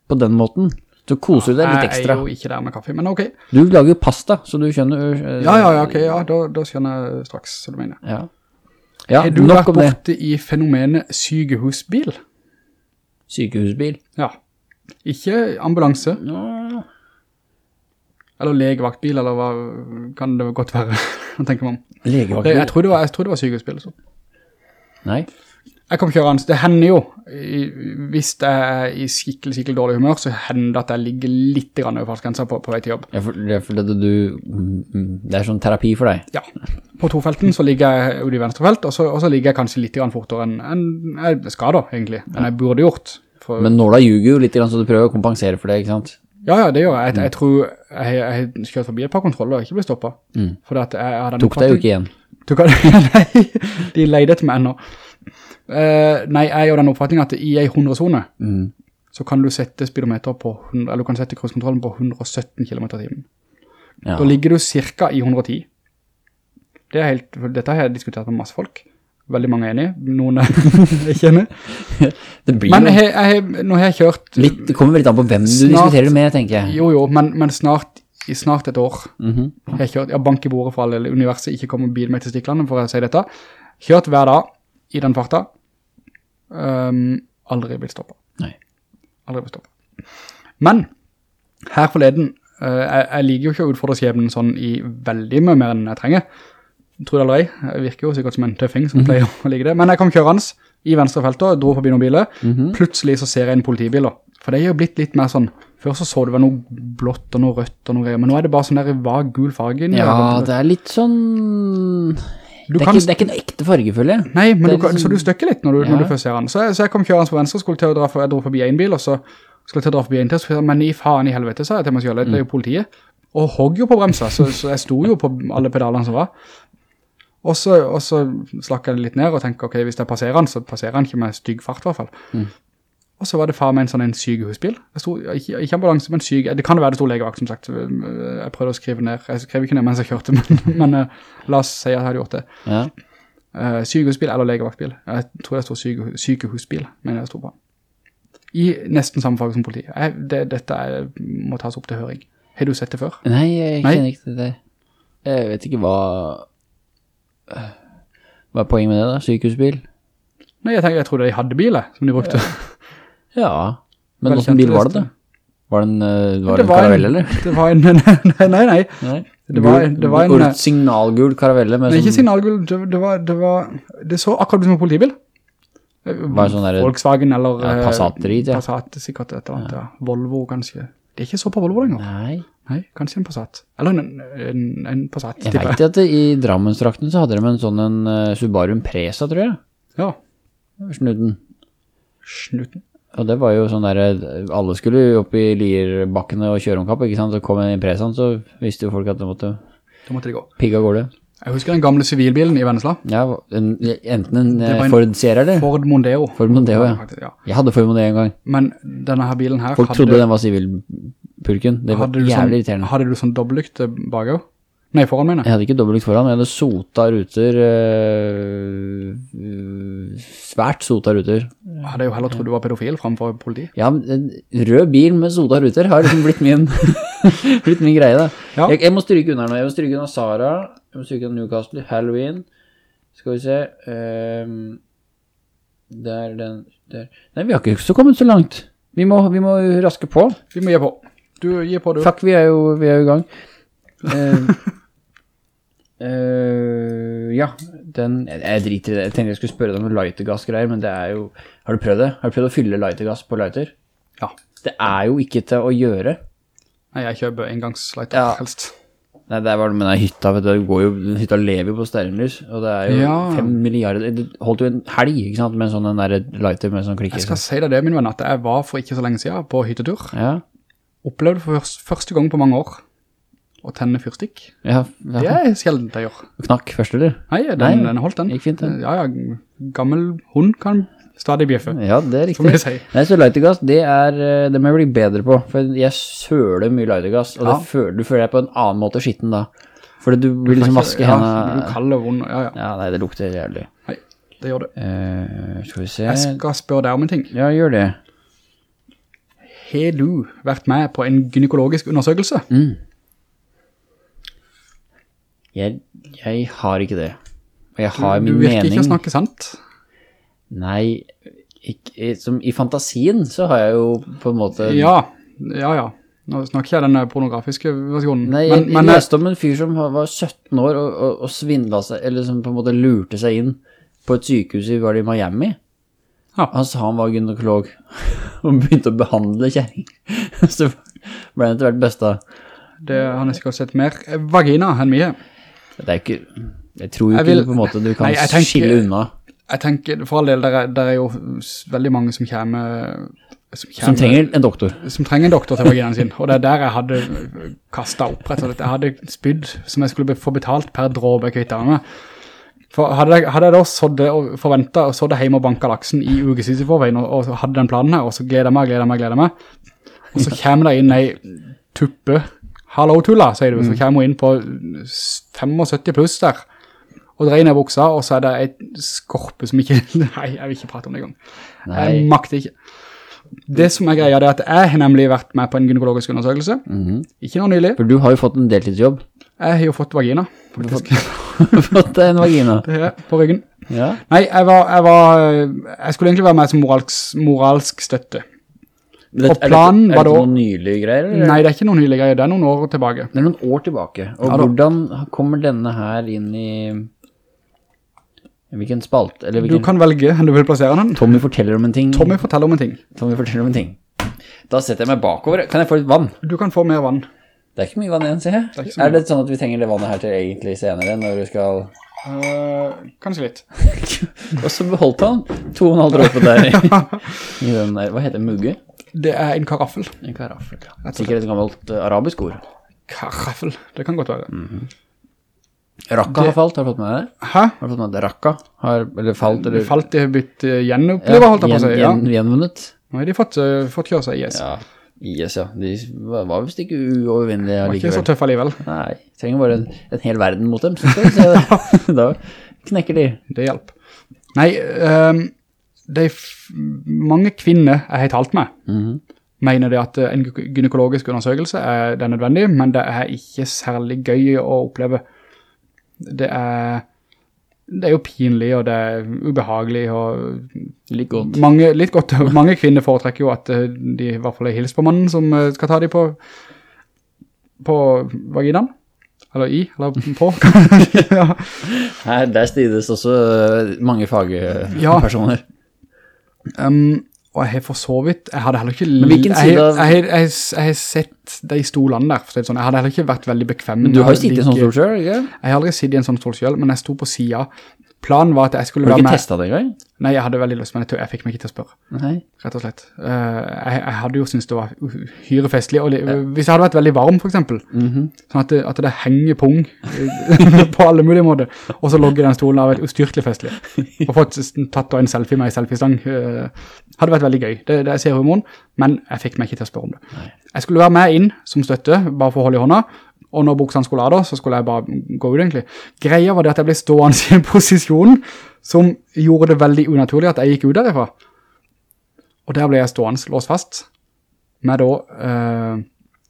på den måten. Så koser du deg litt ekstra. Jeg er jo ikke der med kaffe, men ok. Du lager jo pasta, så du skjønner... øh, Ja, ja, ja, ok, ja, da, da skjønner jeg straks så du mener. Ja, ja Har du vært borte i fenomenet sykehusbil? Sykehusbil. Ja. Ikke ambulanse, Ja. eller legevaktbil, eller hva kan det godt være, å tenke meg Legevaktbil. jeg, tror det var, jeg tror det var sykehusbil. Så. Nei. Jeg kom kjørende, det hender jo, hvis jeg er i skikkelig, skikkelig dårlig humør, så hender det at jeg ligger litt grann over fartsgrensa på, på vei til jobb. Ja, for, det fordi at du... mm, mm, Det er sånn terapi for deg. Ja, på tofelten så ligger jeg ute i venstre felt, og så, og så ligger jeg kanskje litt grann fortere enn en, jeg skal da, egentlig, enn jeg burde gjort. For, Men nåla ljuger jo litt, grann, så du prøver å kompensere for det, ikke sant? ja, ja, det gjør jeg. Jeg, jeg tror jeg, jeg har kjørt forbi et par kontroller og ikke blitt stoppet. Mm. For Tok deg jo ikke igjen. Tok nei, de leide etter meg ennå. Eh, nei, jeg gjør den oppfatningen at i en 100-zone, Mm. så kan du sette speedometer på 100, eller du kan sette krysskontrollen på 117 km i timen. Ja. Da ligger du cirka i 110. Det er helt, dette har jeg diskutert med masse folk. Veldig mange er enige, noen er ikke enige. Men jo jeg, jeg, nå har jeg kjørt, litt, det kommer litt an på hvem du Snart- diskuterer med, tenker jeg. jo jo, men, men snart, i snart et år, Mm har jeg kjørt, jeg bank i bordet for alle universet, ikke kommer bil meg til Stikland for å si dette. Kjørt hver dag i den farta, um, aldri blitt stoppet. Nei. Aldri blitt stoppet. Men, her forleden, uh, jeg, jeg liker jo ikke å utfordre skjebnen sånn i veldig mye mer enn jeg trenger. Tror det eller ei, jeg virker jo sikkert som en tøffing som pleier å like det. Men jeg kom kjørende i venstrefeltet, dro forbi noen biler. Plutselig så ser jeg en politibil. da. For det er jo blitt litt mer sånn, før så så det var noe blått og noe rødt og noe greier, men nå er det bare sånn der vag gul farge. Ja, det er litt sånn... Du det, er kan ikke, det er ikke en ekte fargefølge. Nei, men du, kan, liksom- så du støkker litt når du, Ja. når du først ser han. Så, jeg- så jeg kom kjørende på venstre, skulle til å dra for, jeg dro forbi en bil, og så skulle jeg til å dra forbi en til, så jeg, men i faen i helvete, sa jeg til meg selv, det er jo politiet. Og hogg jo på bremsa, så, så jeg sto jo på alle pedalene som var. Og så, og så slakk jeg litt ned og tenkte, ok, hvis jeg passerer han, så passerer han ikke med stygg fart i hvert fall. Og så var det far med en sånn en sykehusbil. Det sto, ikke, ikke ambulanse, men syk. Det kan jo være det sto legevakt, som sagt. Jeg prøvde å skrive ned. Jeg skrev ikke ned mens jeg kjørte, men, men eh, la oss si at jeg hadde gjort det. Ja. Uh, sykehusbil eller legevaktbil. Jeg tror det står syke, sykehusbil, men jeg står på. I nesten samme fag som politi. Jeg, det, dette er, må tas opp til høring. Har du sett det før? Nei, jeg Nei. kjenner ikke det. Jeg vet ikke hva... Hva er poenget med det da? Sykehusbil? Nei, jeg, tenker, jeg trodde de hadde biler som de brukte. Ja. Men Velkjent hvordan bil var det da? Var det en, eh, var Det en karavell, eller? Det var en, nei, nei, nei. Nei. Det var, det var en, signalgul karavelle med nei, ikke signalgul, det, det var, det var, det så akkurat som en politibil. Var sånn der- Volkswagen eller Ja, Passat-drit, ja. Passat, sikkert et eller annet, ja. Volvo kanskje. Det er ikke så på Volvo lenger. Nei. Nei, kanskje en Passat. Eller en, en, en Passat, Jeg tipper vet at det, i Drammenstrakten så hadde de en sånn en eh, Subaru Impreza, tror jeg. Ja, Snudden. snuten. Og det var jo sånn der, eh, alle skulle opp i lirbakkene og kjøre omkapp, ikke sant? Så kom en Impresaen, så visste jo folk at de måtte Da måtte de gå. Pigga går det. Jeg husker den gamle sivilbilen i Vennesla. Ja, en, enten en, eh, en Ford Sierra, eller? Ford Mondeo. Ford Mondeo, ja. Faktisk, ja. Jeg hadde Ford Mondeo en gang. Men denne her bilen her Folk trodde den var sivilpulken. Det var jævlig sånn, irriterende. Hadde du sånn dobbeltlykte bakover? Nei, foran mine. Jeg hadde ikke dobbeltlykt foran, jeg hadde sota ruter, øh, svært sota ruter. Jeg hadde jo heller trodd du var pedofil fremfor politi. Ja, men en rød bil med sota ruter har liksom blitt min, blitt min greie da. Ja. Jeg, jeg må stryke unna nå, jeg må stryke unna Sara, jeg må stryke unna Newcastle, Halloween, skal vi se, um, der, den, der. Nei, vi har ikke så kommet så langt. Vi må, vi må raske på. Vi må gi på. Du gir på, du. Fuck, vi er jo, vi er jo i gang. Eh, ja, den, jeg, driter i det. Jeg tenkte jeg skulle spørre deg om lightergass-greier, men det er jo, har du prøvd det? Har du prøvd å fylle lightergass på lighter? Ja. Det er jo ikke til å gjøre. Nei, jeg kjøper engangslighter, Ja. helst. Nei, det er bare med den hytta, vet du, går jo, hytta lever jo på stearinlys, og det er jo Ja. fem milliarder, det holdt jo en helg, ikke sant, med en sånn der lighter med sånn klikker. Jeg skal si deg det, min venn, at jeg var for ikke så lenge siden på hyttetur. Ja, Opplevde for første gang på mange år å tenne fyrstikk. ja, Det er sjeldent jeg gjør. knakk først, eller? Nei, den, Nei, den holdt den. gikk fint, den. Ja, ja, gammel hund kan stadig bjeffe, Ja, det er som jeg riktig. sier. Nei, så lightergass, det er, eh, det må jeg bli bedre på, for jeg søler mye lightergass, og Ja. det føler, du føler deg på en annen måte skitten da. Fordi du vil liksom vaske ja. Du kaller vond, ja, ja. Ja, nei, det lukter jævlig. Nei, det gjør det. Uh, skal vi se. Jeg skal spørre deg om en ting. Ja, gjør det. Har du vært med på en gynekologisk undersøkelse? Mm. Jeg, jeg har ikke det. Og jeg har Du min virker mening. ikke å snakke sant. Nei, ikke, som i fantasien så har jeg jo på en måte... Ja, ja, ja. Nå snakker jeg den pornografiske versjonen. Nei, jeg, men, jeg leste om en fyr som var 17 år og, og, og svindla seg, eller som på en måte lurte seg inn på et sykehus i, var det i Miami? Ja. Han sa han var gynekolog, og begynte å behandle kjæring. Så ble han etter hvert besta. det har jeg sikkert sett mer vagina enn mye. Det er ikke, jeg tror jo ikke på en måte du kan Nei, tenker- skille unna. Jeg tenker, for all del, der er, der er jo veldig mange som kommer, som, Som trenger en doktor. som trenger en doktor til vaginaen sin, og det er der jeg hadde kastet opp, rett og slett. Jeg hadde spydd som jeg skulle få betalt per dråbe jeg kvittet med. For hadde jeg, hadde jeg da sådde og forventet og sådde hjemme og banket laksen i ukesis i forveien, og, og hadde den planen her, og så gleder jeg meg, gleder jeg meg, gleder jeg meg, og så kommer det inn ei tuppe, hallo tulla, sier du, så kommer hun inn på 75 pluss der, og dreier ned buksa, og så er det et skorpe som ikke, nei, jeg vil ikke prate om det i gang. Jeg makter ikke. Det som er greia, det er at jeg har nemlig vært med på en gynekologisk undersøkelse. Ikke noe nylig. For du har jo fått en deltidsjobb. Jeg har jo fått vagina, faktisk. fått fått en vagina. Det er på ryggen. Ja. Nei, jeg var, jeg var, jeg skulle egentlig være med som moralsk, moralsk støtte. Men Og er planen var er det, noen nylige greier, eller? Nei, det er ikke noen nylig greie, det er noen år tilbake. Det er noen år tilbake. Og Ja hvordan kommer denne her inn i Hvilken spalt? Eller Du kan velge hvor du vil plassere den. Tommy forteller om en ting. Tommy forteller om en ting. Tommy forteller om en ting. Da setter jeg meg bakover. Kan jeg få litt vann? Du kan få mer vann. Det er ikke mye vann igjen, ser jeg. er ikke så Er, det sånn at vi trenger det vannet her til egentlig senere, når vi skal... Uh, kanskje litt. Og så beholdt han to og en halv dråpe der i, i den der, hva heter det, mugge? Det er en karaffel. En karaffel. ja. Sikkert et gammelt uh, arabisk ord. Karaffel, det kan godt være. Rakka har falt, har du fått med det? Hæ? Har du fått med det? Rakka har, eller falt, eller... Falt det har blitt uh, gjenopplivet, holdt jeg på å si. Ja. gjen- Gjenvunnet. Nå har de fått, uh, fått kjøre seg, IS. Ja, IS, ja. De var var visst ikke uovervinnelige Var ikke så allikevel. tøff alligevel. Nei, trenger bare en, en hel verden mot dem, synes jeg. Så da knekker de. Det hjelper. Nei, ehm, f mange kvinner jeg har talt med, Mhm. mener det at eh, en gynekologisk undersøkelse er, er nødvendig, men det er ikke særlig gøy å oppleve. Det er, det er jo pinlig, og det er ubehagelig, og Litt godt. mange, litt godt, mange kvinner foretrekker jo at eh, de i hvert fall er hils på mannen som eh, skal ta dem på, på vaginaen. Eller i, eller på. ja. Her, der stides også mange mange Ja. Um, og jeg har for så vidt, jeg hadde heller ikke... Men hvilken jeg, side har- av- jeg, har- jeg, jeg har sett de stolene der, for sånn. Jeg hadde heller ikke vært veldig bekvem. Men du har jo sittet i en sånn stol selv, ikke? Jeg har aldri sittet i en sånn stol selv, men jeg sto på siden. Planen var at jeg skulle være med... Har du ikke testet det engang? Nei, jeg hadde veldig lyst, men jeg, jeg fikk meg ikke til å spørre, Nei. rett og slett. Uh, jeg, jeg hadde jo syntes det var hyrefestelig. og det, hvis jeg hadde vært veldig varm, for eksempel, Mhm. sånn at det, at det henger pung eh, på alle mulige måter, og så logger den stolen av et ustyrtelig festlig, og fått tatt en selfie med en selfie-stang, eh, hadde vært veldig gøy. Det, det ser humoren, men jeg fikk meg ikke til å spørre om det. Jeg skulle være med inn som støtte, bare for å holde i hånda, og når buksene skulle av da, så skulle jeg bare gå ut egentlig. Greia var det at jeg ble stående i en posisjon som gjorde det veldig unaturlig at jeg gikk ut derifra. Og der ble jeg stående låst fast, med da eh,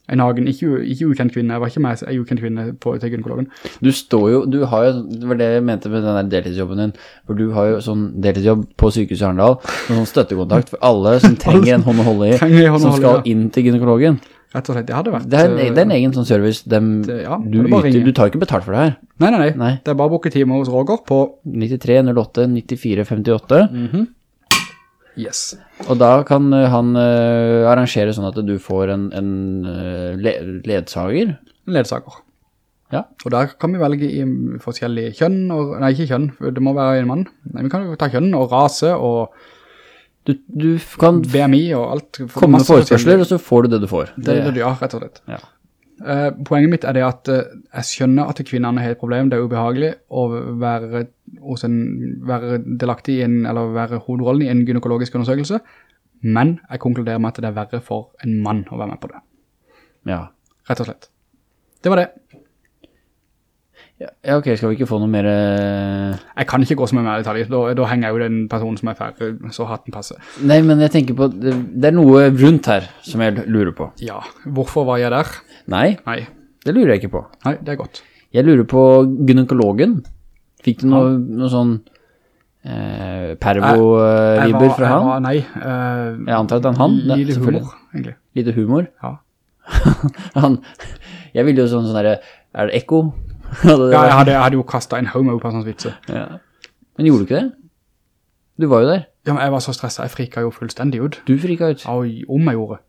en hagen, ikke, ikke ukjent kvinne, jeg var ikke med en ukjent kvinne på, til gynekologen. Du står jo, du har jo, det var det jeg mente med den der deltidsjobben din, for du har jo sånn deltidsjobb på sykehuset i Arndal, sånn støttekontakt for alle som trenger en hånd å holde i, som skal inn til gynekologen. Rett og slett, det hadde vært... Det er, eh, det er en egen sånn service, dem, Det- ja, du, er yter, du tar ikke betalt for det her. Nei, nei, nei, Nei. Det er bare å boke time hos Roger på... 93 08 94 58, Yes. og da kan eh, han uh, arrangere sånn at du får en, en uh, le, ledsager. Ledsager. Ja. Og der kan vi velge i forskjellige kjønn, og, nei, ikke kjønn, det må være en mann. Nei, vi kan jo ta kjønn og rase og Du, du kan BMI og alt. komme med forespørsler, og så får du det du får. Det, det, det, ja, rett og slett. Ja. Uh, poenget mitt er det at uh, jeg skjønner at kvinnerne har et problem, det er ubehagelig å være, en, være delaktig i en, eller være hovedrollen i en gynekologisk undersøkelse, men jeg konkluderer med at det er verre for en mann å være med på det. Ja. Rett og slett. Det var det. Ja, ok, skal vi ikke få noe mer... eh, Jeg kan ikke gå så mye mer i detalj, da, da henger jeg jo den personen som er ferdig, så hatten passer. Nei, men jeg tenker på, det, det er noe rundt her som jeg lurer på. Ja, hvorfor var jeg der? Nei, Nei, det lurer jeg ikke på. nei, det er godt. Jeg lurer på gynekologen. Fikk du noe, noe sånn eh, pervo-ribber fra han? var- Nei, Uh, Jeg antar at er han, det, Lite humor, egentlig. Lite humor. Ja. han, jeg ville jo sånn sånn der, er det ekko? Hadde Ja, jeg hadde, jeg hadde jo kastet en homo på sånne vitser. ja. Men gjorde du ikke det? Du var jo der. Ja, men jeg var så stresset, jeg frika jo fullstendig ut. Du frika ut. Ja, om jeg gjorde.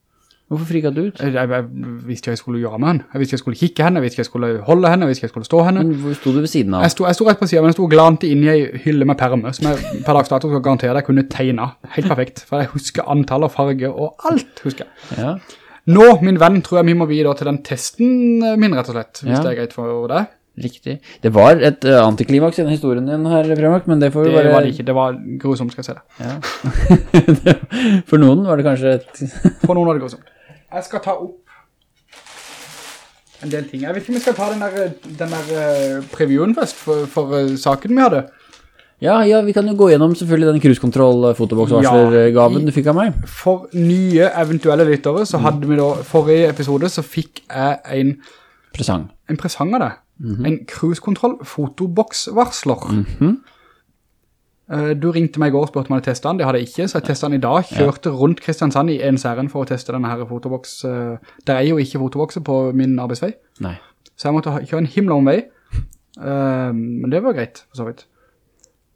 Hvorfor frika du ut? Jeg, jeg, jeg visste jeg skulle gjøre med henne. Jeg visste jeg skulle kikke henne, jeg visste jeg skulle holde henne, jeg visste jeg skulle stå henne. Men hvor sto du ved siden av? Jeg sto, jeg sto rett på siden, men jeg sto glant inn i en hylle med perme, som jeg per dags dato skal garantere deg kunne tegne. Helt perfekt, for jeg husker antall og farge og alt husker jeg. Ja. Nå, min venn, tror jeg vi må videre til den testen min, rett og slett, hvis Ja. det er greit for deg. Riktig. Det var et uh, antiklimaks i den historien din her, Premak, men det får vi Det bare... var det ikke, det var grusomt, skal jeg si det. Ja. For noen var det kanskje et... For noen var det grusomt. Jeg skal ta opp en del ting. Jeg vet ikke om jeg skal ta den der, den der eh, previewen først for, for eh, saken vi hadde. Ja, ja, vi kan jo gå gjennom selvfølgelig den cruisekontroll-fotoboksvarslergaven Ja, du fikk av meg. For nye eventuelle lyttere så hadde vi da, forrige episode så fikk jeg en, Presang. en presang av det. En cruisekontroll fotoboksvarsler. Eh, Du ringte meg i går og spurte om jeg hadde testet den, det hadde jeg ikke, så jeg testet den i dag, kjørte rundt Kristiansand i en serien for å teste denne her fotoboks. eh, Det er jo ikke fotobokser på min arbeidsvei, Nei. så jeg måtte kjøre en himmel om vei. Men det var greit, for så vidt.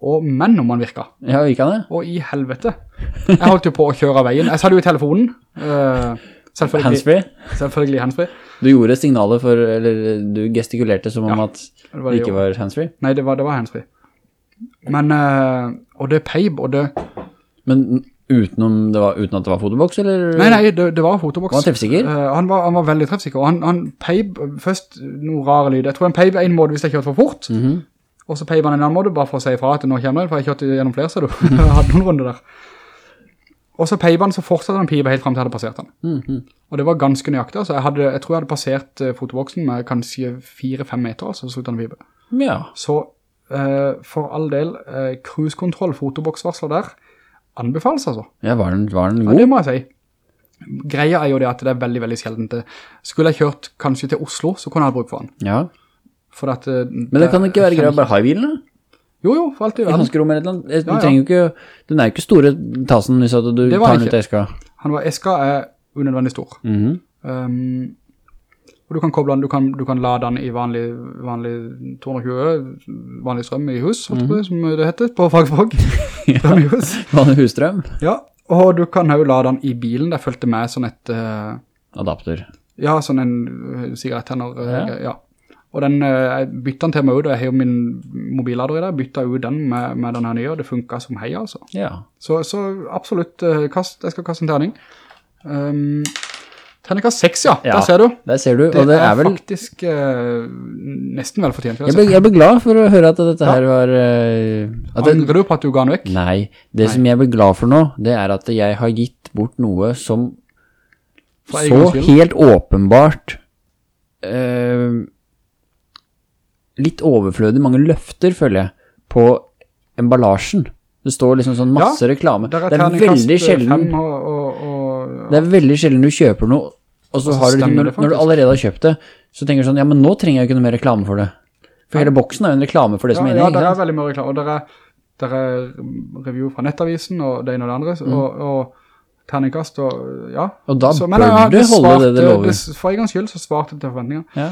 Og men om han virka. Ja, han det? Og i helvete. Jeg holdt jo på å kjøre av veien. Jeg sa det jo i telefonen. eh, selvfølgelig, Handsfree? selvfølgelig handsfree. Du gjorde signalet for, eller du gestikulerte som om Ja, at det det det ikke var handsfree. Nei, det var, det var handsfree. Men, eh, og det er peib, og det... Men utenom det var, uten at det var fotoboks, eller? Nei, nei, det, det var fotoboks. Var han treffsikker? Eh, han, var, han var veldig treffsikker, og han, han peib først noen rare lyd. Jeg tror han peib er en måte hvis jeg kjørte for fort, Mhm. og så peib han en annen måte, bare for å si ifra at nå kommer den, for jeg kjørte gjennom flere, så du. hadde noen runder der. Og så peib han, så fortsatte han pipe helt frem til jeg hadde passert han. Mhm. Og det var ganske nøyaktig, altså. Jeg, hadde, jeg tror jeg hadde passert uh, fotoboksen med kanskje 4-5 meter, altså, så sluttet han å pipe. Ja. Så uh, for all del, uh, cruisekontroll, fotoboksvarsler der, anbefales altså. Ja, var den, var den Ja, det må jeg si. Greia er jo det at det er veldig, veldig sjeldent. Skulle jeg kjørt kanskje til Oslo, så kunne jeg ha bruk for den. Ja. For at, uh, Men det kan ikke være greit å bare ha i bilen, da? Jo, jo, for alt i verden. I eller et eller noe. Du Ja, ja. trenger jo ikke, den er jo ikke store tasen hvis du tar den ut av eska. Han var, eska er unødvendig stor. Mhm. Um, og du kan koble den, du kan, du kan lade den i vanlig, vanlig 220, vanlig strøm i hus, mm -hmm. som det heter på. Strøm i hus. Vanlig husstrøm. Ja, og du kan jo lade den i bilen, der følte med sånn et, Uh, Adapter. ja, sånn en uh, sigarettenner, eh, Ja. ja. Og den, eh, bytte den til meg ut, og jeg har jo min mobillader i der, bytta ut den med, med den her nye, og det funket som hei, altså. Ja. Så, så absolutt, eh, kast, jeg skal kaste en terning. Um, terningkast 6, ja, Ja. der ser du. Der ser du, Det, og det er vel... faktisk uh, nesten vel fortjent, Jeg jeg ble, jeg ble glad for å høre at dette Ja. her var... Uh, det, Angrer du på at du ga den vekk? nei, det som jeg ble glad for nå, det er at jeg har gitt bort noe som så helt åpenbart eh, litt overflødig mange løfter, føler jeg, på emballasjen. Det står liksom sånn masse reklame. Der Det er veldig sjelden, og, og, og, det er veldig sjelden du kjøper noe, og så så har du, liksom- når, når du allerede har kjøpt det, så tenker du sånn, ja, men nå trenger jeg ikke noe mer reklame for det. For hele boksen er jo en reklame for det som er inne, Ja, det er veldig mye reklame, og det er, det er review fra nettavisen, og det ene og det andre, Mm. og, terningkast, og ja. Og da Så- bør ja, du holde det det lover. For en gangs skyld så svarte det til forventninger. Ja.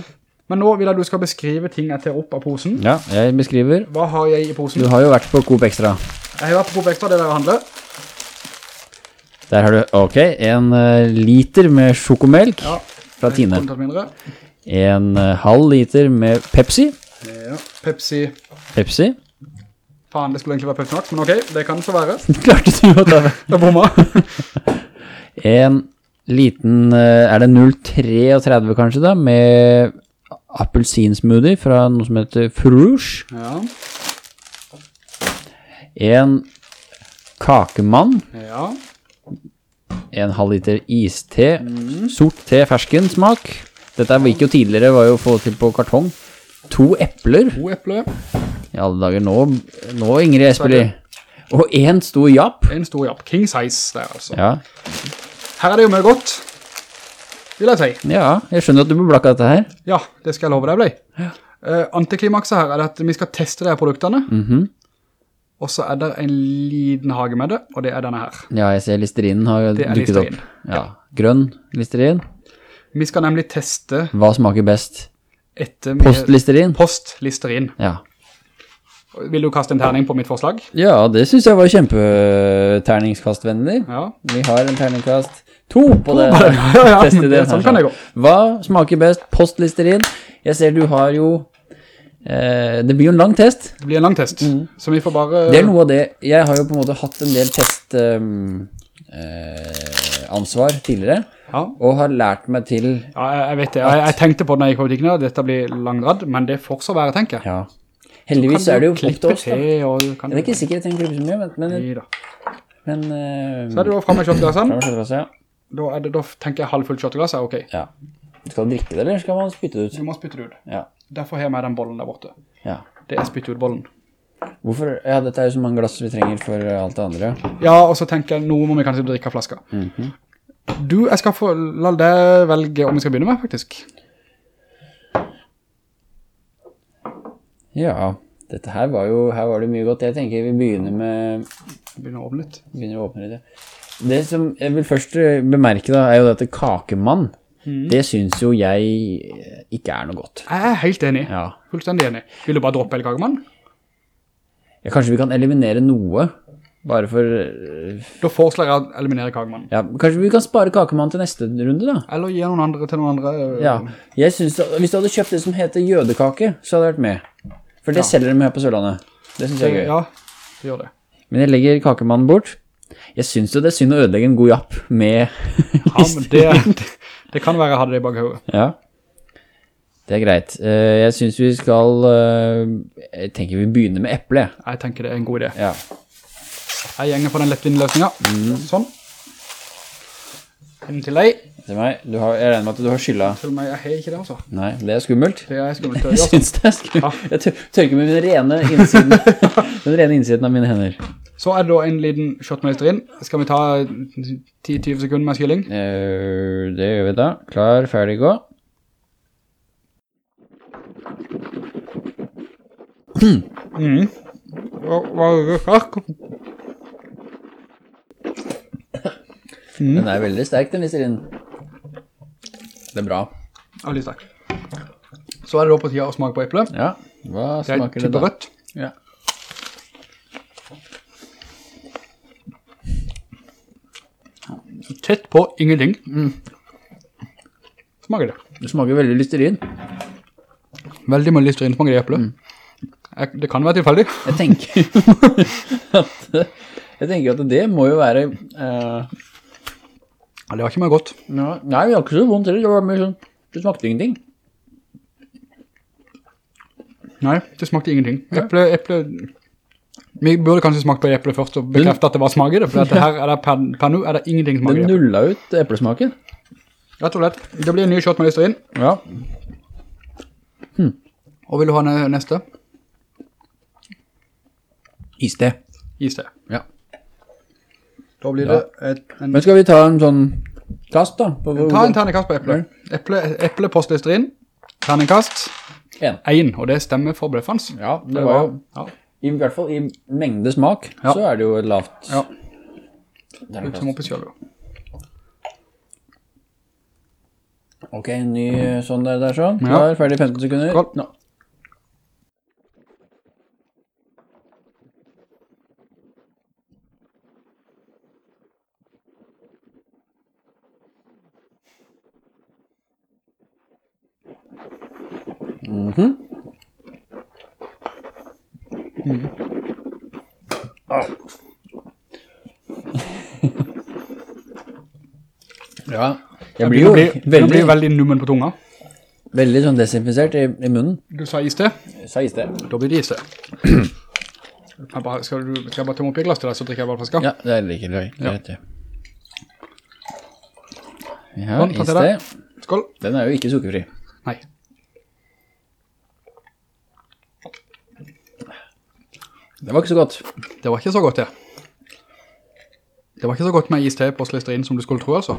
Men nå vil jeg du skal beskrive ting jeg tar opp av posen. ja, jeg beskriver. Hva har jeg i posen? Du har jo vært på Coop Extra. Jeg har vært på Coop Extra, det er der jeg handler. Der har du, ok, en eh, liter med sjokomelk Ja. fra Tine. En eh, halv liter med Pepsi. Ja. Pepsi. Pepsi. Faen, det skulle egentlig være Pepsi Max, men ok, det kan så være. Klarte du å ta det? bomma. En liten, eh, er det 0,33 kanskje da, med appelsinsmoothie fra noe som heter Frouche. Ja. En kakemann, Ja. en halv liter iste, sort te, fersken smak. Dette gikk jo tidligere, var jo å få til på kartong. To epler. To eple. I alle dager, nå, nå Ingrid Espelid. Og en stor japp. En stor japp. King size der, altså. Ja, Her er det jo mye godt. Vil jeg si. ja, jeg skjønner at du blir blakke dette her. Ja, det skal jeg love deg, bli. Ja. Uh, antiklimakset her er at vi skal teste de produktene. -hmm. Og så er det en liten hage med det, og det er denne her. Ja, jeg ser listerinen har dukket listerin. opp. Ja, grønn listerin. Vi skal nemlig teste Hva smaker best? Postlisterin? Postlisterin. Ja. Vil du kaste en terning på mitt forslag? Ja, det synes jeg var kjempeterningskastvennlig. Ja. Vi har en terningkast to på det Ja, ja, testideen det- sånn kan det gå. Hva smaker best? Postlisterin? Jeg ser du har jo eh, Det blir jo en lang test. Det blir en lang test. Så vi får bare... Mm. Det er noe av det Jeg har jo på en måte hatt en del testansvar eh, ansvar tidligere, Ja. og har lært meg til Ja, jeg, vet det. Jeg, jeg tenkte på det når jeg gikk på butikken, at dette blir langdradd, men det får så være, tenker jeg. Ja. Heldigvis er det jo til oss, da. og kan... Jeg er ikke sikker jeg trenger å klippe så mye, men, men, Neida. men eh, Så er det jo frem med Fremme Fra skjøtteglasset, ja. Da, det, da tenker jeg halvfullt shotglass er ok. ja. Skal du drikke det, eller skal man spytte det ut? Du må spytte det ut. Ja. Derfor har jeg med den bollen der borte. ja. Det er spytte ut bollen. Hvorfor? Ja, dette er jo så mange glass vi trenger for eh, alt det andre. Ja, og så tenker jeg, nå må vi kanskje drikke av Mm -hmm. Du, jeg skal få, la deg velge om vi skal begynne med, faktisk. Ja, dette her var jo, her var det mye godt. Jeg tenker vi begynner med, Begynner å åpne litt. begynner å åpne litt. ja. Det som jeg vil først eh, bemerke da, er jo dette kakemann. Det synes jo jeg eh, ikke er noe godt. Jeg er helt enig. Ja. Fullstendig enig. Vil du bare droppe hele kakemann? ja, kanskje vi kan eliminere noe, bare for, eh, Da foreslår jeg å eliminere kakemann. ja, kanskje vi kan spare kakemann til neste runde da. Eller gi noen andre til noen andre. Ja, jeg synes, da, hvis du hadde kjøpt det som heter jødekake, så hadde jeg vært med. For det selger de her på Sørlandet. Det synes jeg er gøy. Ja, det gjør det. Men jeg legger kakemannen bort. Jeg synes jo det er synd å ødelegge en god japp med Ja, men det, det kan være jeg hadde det i bakhodet. Ja. Det er greit. Eh, Jeg synes vi skal eh, Jeg tenker vi begynner med eple. Jeg tenker det er en god idé. Ja. Jeg gjenger på den lettvinde Mm. Sånn. Inn til deg. Til meg. Du har, jeg regner med at du har skylda. Til meg, jeg har ikke det altså. Nei, det er skummelt. Det er skummelt å Jeg syns det er skummelt. Jeg tør- tørker med den rene innsiden. den rene innsiden av mine hender. Så er det da en liten shot med listerin. Skal vi ta 10-20 sekunder med skylling? Eh, Det gjør vi da. Klar, ferdig, gå. Hva, hva er det sterk? Den er veldig sterk, den listerinen. Det er bra. Ja, litt sterk. Så er det da på tida å smake på eple. Ja, hva smaker Det da? det type typer rødt. Ja. Tett på ingenting. Smaker det. Det smaker veldig listerin. Veldig mye listerin smaker det eple. Jeg- Det kan være tilfeldig. Jeg tenker at, jeg tenker at det må jo være Uh... Ja, det var ikke mer godt. ja, Nei, det var ikke så vondt heller. Det var mye sånn Det smakte ingenting. Nei, det smakte ingenting. Eple, eple... Vi burde kanskje smakt på eple først og bekrefte at det var smak i det, for her er det per, per nå er det ingenting smak i Det Det nulla ut eplesmaken. Rett og slett. Det blir en ny shot med listerin. Ja. Og vil du ha neste? Iste. Iste. Ja. Da blir det et, en, Men skal vi ta en sånn kast da? På ta en ternekast på eple. Eple, eple postlisterin. Ternekast. En. En, og det stemmer for bløffans. Ja, det var jo, Ja, i hvert fall i mengde smak, Ja. så er det jo et lavt ja. terningkast. Litt som oppi selv. Ok, en ny sånn der, der sånn. Ja. Klar, ferdig 15 sekunder. Skål. Nå. Ja, jeg blir jo jeg blir, veldig, veldig, blir veldig nummen på tunga. veldig sånn desinfisert i, i munnen. Du sa iste, Sa iste. da blir det iste. Jeg bare, skal, du, skal jeg bare tømme opp i glass til deg, så drikker jeg bare flaska? Ja, det er like løy. Ja. greit, ja. Ja, iste. Skål. Den er jo ikke sukkerfri. Nei. Det var ikke så godt. Det var ikke så godt, ja. Det var ikke så godt med iste på slisterin som du skulle tro, altså.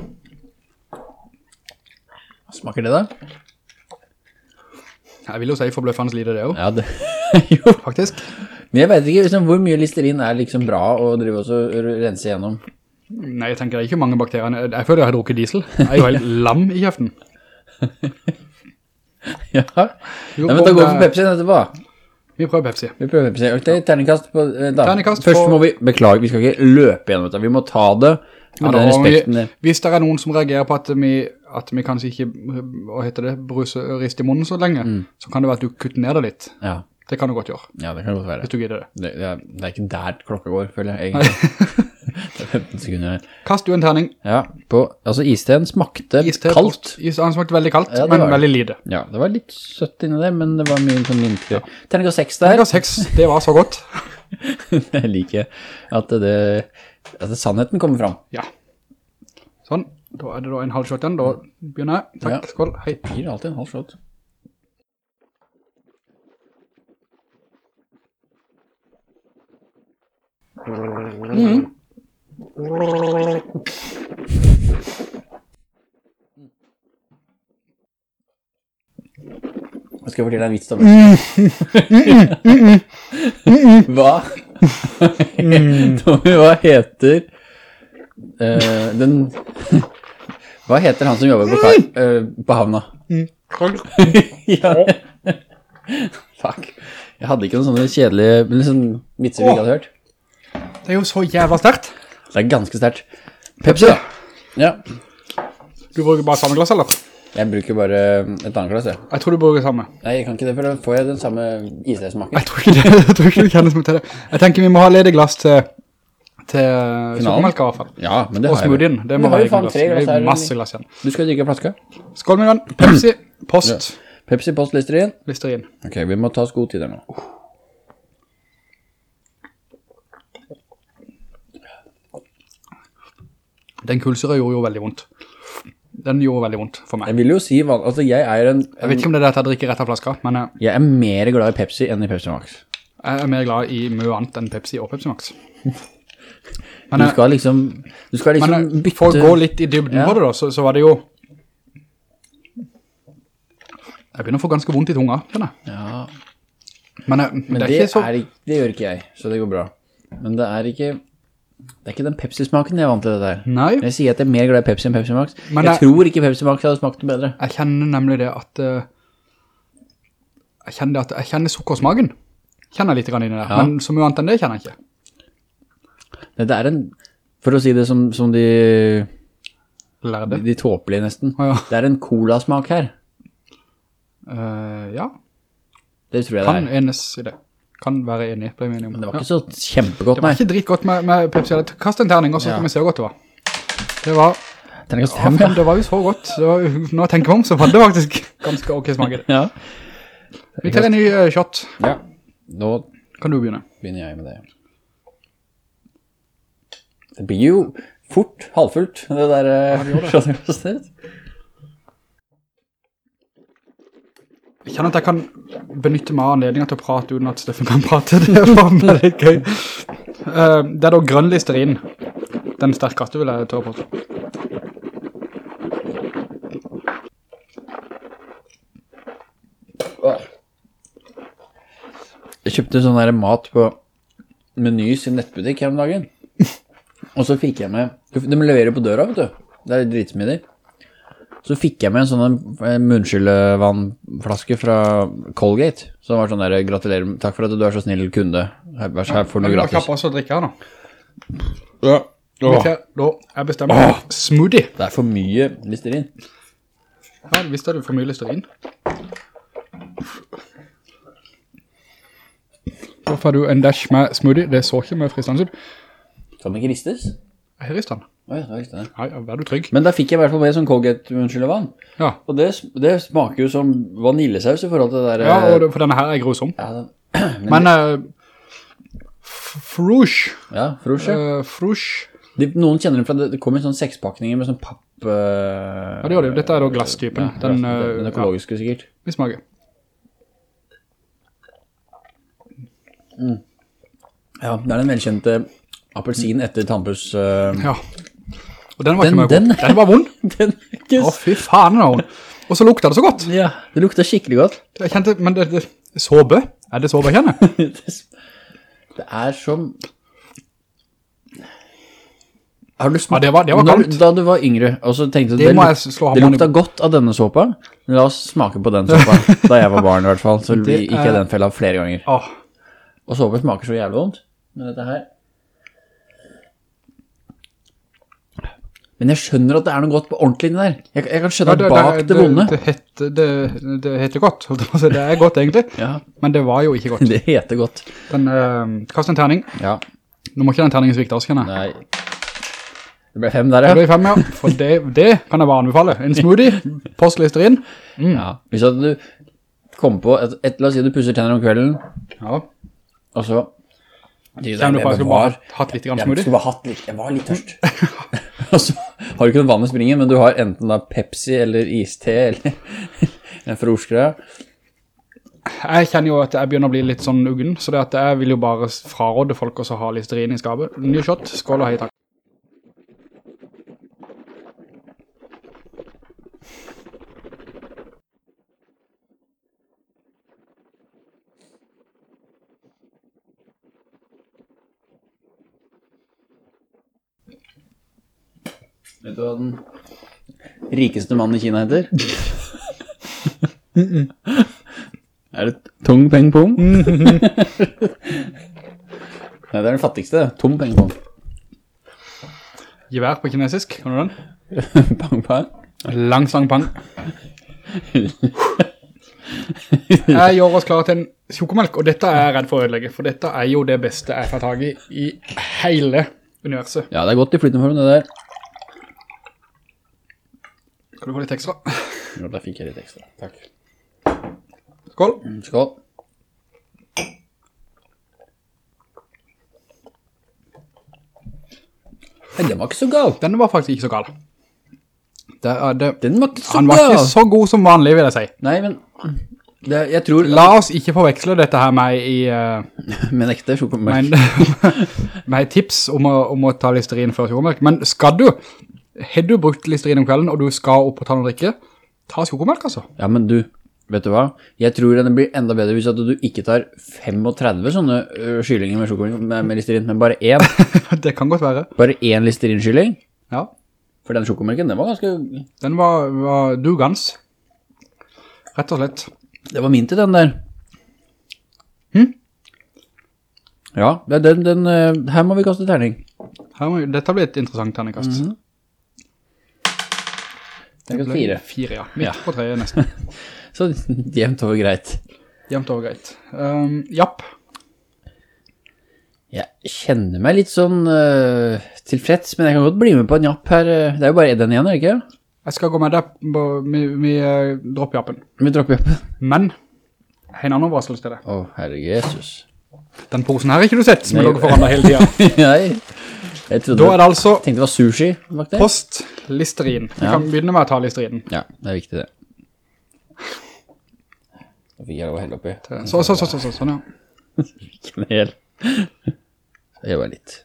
Smaker det da? Jeg vil jo si forbløffende lite det jo, Ja, det jo. faktisk. Men jeg vet ikke liksom, hvor mye listerin er liksom bra å drive og rense gjennom. Nei, jeg tenker det er ikke mange bakterier. Jeg føler jeg har drukket diesel. Jeg er jo helt lam i kjeften. Ja. Jo, Nei, men da går vi for det- Pepsi etterpå. Vi prøver Pepsi. Vi prøver Pepsi. Ok, terningkast på, vent da. Terningkast Først på- må vi, beklage, vi skal ikke løpe gjennom dette. Vi må ta det Ja, med da, den og respekten. vi, hvis det er noen som reagerer på at vi, at vi kanskje ikke, hva heter det, bruse rist i munnen så lenge, Mm. så kan det være at du kutter ned det litt. Ja, Det kan du godt gjøre, ja, det kan godt være. hvis du gidder det. Det, det, er, det er ikke der klokka går, føler jeg egentlig. det er 15 sekunder her. Kast du en terning. Ja, på, altså isten smakte Iste, kaldt. Isten smakte veldig kaldt, Ja, men var det. veldig lite. Ja, det var litt søtt inni det, men det var mye sånn minke. Terningkast 6 der. av sex, det var så godt. jeg liker at det, at sannheten kommer fram. Ja. Sånn, da er det da en halv shot igjen, da begynner jeg. Takk, Ja. skål, hei. Gir alltid en halv shot. Nå skal jeg fortelle deg en vits, Tommy? Hva? Tommy, hva heter uh, den Hva heter han som jobber på, kar, uh, på havna? ja. Fuck. Jeg hadde ikke noen sånne kjedelige sånn vitser vi ikke hadde hørt. Det er jo så jævla sterkt. Det er ganske sterkt. Pepsi, da. Ja. Du bruker bare samme glass, eller? Jeg bruker bare et annet glass, jeg. Jeg tror du bruker samme. Nei, jeg kan ikke det, for da får jeg den samme issmaken. Jeg tror ikke det, jeg tror ikke det kjennes til det. Jeg tenker vi må ha ledig glass til, til sukkermelka i hvert fall. Ja, men det Og har jeg. Og smoothien, det må har være jo glass. tre glass Det er masse glass igjen. Du skal drikke flaska? Skål min venn. Pepsi, post, Pepsi Post Listerin. listerin. Ok, vi må ta oss god tid her nå. Den kulsura gjorde jo veldig vondt. Den gjorde veldig vondt for meg. Jeg vil jo si, altså jeg er en, Jeg vet ikke om det er det at jeg drikker rett av flaska, men jeg jeg er mer glad i Pepsi enn i Pepsi Max. jeg er mer glad i mye annet enn Pepsi og Pepsi Max. Men, Du skal liksom, du skal liksom men bytte... for å gå litt i dybden Ja. på det da, så, så var det jo... Jeg begynner å få ganske vondt i tunga, kjenner jeg. Ja, Men, jeg, men det det, er ikke så... er, det gjør ikke jeg, så det går bra. Men det er ikke, det er ikke den Pepsi-smaken jeg er vant til det der. Nei, Jeg sier at jeg er mer glad i Pepsi enn Pepsi Max. Men jeg jeg- tror ikke Pepsi Max hadde smakt bedre. jeg kjenner nemlig det at... uh, jeg kjenner det at jeg kjenner sukkersmaken. Kjenner litt grann inni der, Ja. men så mye annet enn det kjenner jeg ikke. Det er en, for å si det som, som de, Lærde. de tåpelige nesten, Ah, ja. det er en cola-smak her. Uh, ja, Det tror jeg kan det er. Kan enes i det. Kan være enig, vi enige om. Men det var ikke så kjempegodt, nei. Det var ikke dritgodt med, med Pepsi. Kast en terning, og så kan vi se hvor godt det var. Det var, Terningkast 5, ja. det var jo så godt. Det var, når jeg tenker meg om, så var det faktisk ganske ok smaket. ja. Vi tar en ny uh, shot. Ja, nå Kan du begynne? begynner jeg med det. Det blir jo fort halvfullt, det der... Ja, det gjør det. Jeg kjenner at jeg kan benytte meg av anledningen til å prate uten at Steffen kan prate. Det var meg litt gøy. Eh, det er da grønn listerin. Den sterkeste vil jeg tørre på. Jeg kjøpte sånn der mat på Meny sin nettbutikk her om dagen. Og så fikk jeg med De leverer på døra, vet du. Det er dritsmidig. Så fikk jeg med en sånn eh, munnskylevannflaske fra Colgate. Som var sånn der Gratulerer, takk for at du er så snill kunde. Her, vær så her får du noe jeg kan oss også drikke her nå. Ja. Åh. da jeg bestemmer smoothie. Det er for mye listerin. Ja, visst er det for mye listerin. Hvorfor har du en dash med smoothie? Det så ikke med fristende ut. Kan den ikke ristes? Jeg har ristet den. Oi, da visste jeg det. Nei, vær du trygg. Men da fikk jeg i hvert fall med sånn Colgate munnskyllevann. Ja, Og det, det smaker jo som vaniljesaus i forhold til det der ja og det, for denne her er grusom. ja, den, Men uh, Frush, ja, frush. ja. uh, Frush, De, noen kjenner den fra det, det kommer i sånne sekspakninger med sånn papp... Uh, ja det gjør det. Dette er da glasstypen. ja, den, den, den økologiske sikkert. vi smaker. Ja, det er den velkjente appelsin etter tannpuss. Ja. Og den var Den- ikke den- god. Den var vond. den ikke... Å, fy faen, den var vond. Og så lukta det så godt. Ja, det lukta skikkelig godt. Jeg kjente, men det, det såbe? Er det såbe jeg kjenner? det, er som... Har du smakt? Ja, det var- det var Når-. Da du var yngre, og så tenkte du, Det det, det lukta godt av denne såpa. La oss smake på den såpa, da jeg var barn i hvert fall. Så gikk jeg den fella flere ganger. Åh, Og såpe smaker så jævlig vondt. Men dette her... Men jeg skjønner at det er noe godt på ordentlig inni der. Jeg, jeg kan skjønne Ja, at bak det, vonde. Det, heter, det, det heter godt. jeg. Det er godt egentlig, Ja, men det var jo ikke godt. det heter godt. Den, øh, kast en terning. Ja, Nå må ikke den terningen svikte oss, jeg. nei. Det ble fem der, Det ja. fem, ja. For det, det kan jeg bare anbefale. En smoothie, postlisterin. ja. Hvis du kommer på, et, et, la oss si du pusser tenner om kvelden, Ja. og så... Det du at jeg bare hatt litt grann Jeg smoothie? skulle bare hatt litt, jeg var litt tørst. og så har du ikke noe vann i springen, men du har enten da Pepsi eller iste eller en frosgreie. Jeg kjenner jo at jeg begynner å bli litt sånn uggen, så det at jeg vil jo bare fraråde folk å ha listerin i skabet. Ny shot, skål og hei takk. Vet du hva den rikeste mannen i Kina heter? er det Tung Peng Pong? Nei, det er den fattigste. Tom Peng Pong. Gevær på kinesisk, kan du den? Pang Pang. Lang sang pang. Jeg gjør oss klare til en sjokomelk, og dette er jeg redd for å ødelegge, for dette er jo det beste jeg får tag i i hele universet. Ja, det er godt i flytende form, det der. Skal du få litt ekstra? Ja, da fikk jeg litt ekstra. Takk. Skål. Skål. Nei, den var ikke så gal. Den var faktisk ikke så gal. Det det, Den var ikke så han var ikke så god som vanlig, vil jeg si. Nei, men det, jeg tror La oss ikke forveksle dette her med i... Uh, med ekte sjokomelk. Men, med tips om å, om å ta listerin før sjokomørk. Men skal du, har du brukt listerin om kvelden, og du skal opp og ta noe drikke, ta sjokomelk altså. Ja, men du, vet du hva? Jeg tror den blir enda bedre hvis du ikke tar 35 sånne skylinger med med, med listerin, men bare én. det kan godt være. Bare én listerinskylling. Ja, For den sjokomelken, den var ganske... den var, var dugans. Rett og slett. Det var min til den der. Hm? Ja, den, den, her må vi kaste terning. Må, dette blir et interessant terningkast. Mhm. Terningkast fire. Fire, ja. Midt Ja. på treet nesten. Så jevnt over greit. Jevnt over greit. Um, japp. Jeg kjenner meg litt sånn uh, tilfreds, men jeg kan godt bli med på en japp her. Det er jo bare den igjen, er det ikke? Jeg skal gå med deg på med, droppjappen. Med dropper jappen. Vi dropper jappen. Men, en annen overraskelse til deg. Å, herre Jesus. Den posen her har ikke du sett, som jeg lå foran deg hele tiden. Nei, jeg trodde... Da er det altså tenkte det var sushi, faktisk. post listerin. Vi Ja. kan begynne med å ta listerinen. Ja, det er viktig det. Vi er jo helt oppi. Så, så, så, så, så, sånn ja. Ikke en hel. Jeg var litt.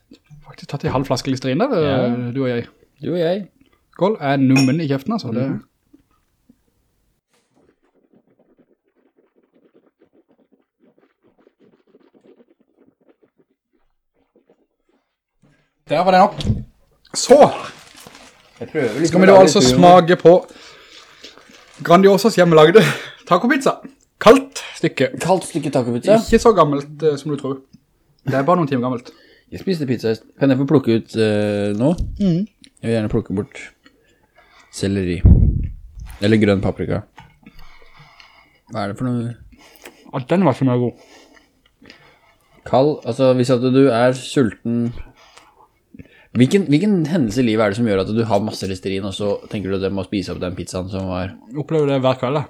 Faktisk tatt i halv flaske listerin der, eh, du og jeg. Du og jeg. Skål, er nummen i kjeften, altså. Det... Der var det nok. Så liksom skal vi da altså smake på Grandiosas hjemmelagde tacopizza. Kaldt stykke. Kaldt stykke tacopizza. Ikke så gammelt eh, som du tror. Det er bare noen timer gammelt. Jeg spiste pizza. Kan jeg få plukke ut eh, nå? Jeg vil gjerne plukke bort selleri. Eller grønn paprika. Hva er det for noe? Og den var så mye god. Kald, altså hvis at du er sulten hvilken, hvilken hendelse i livet er det som gjør at du har masse listerin Og så tenker du at du må spise opp den pizzaen som var Opplever det hver kveld, da.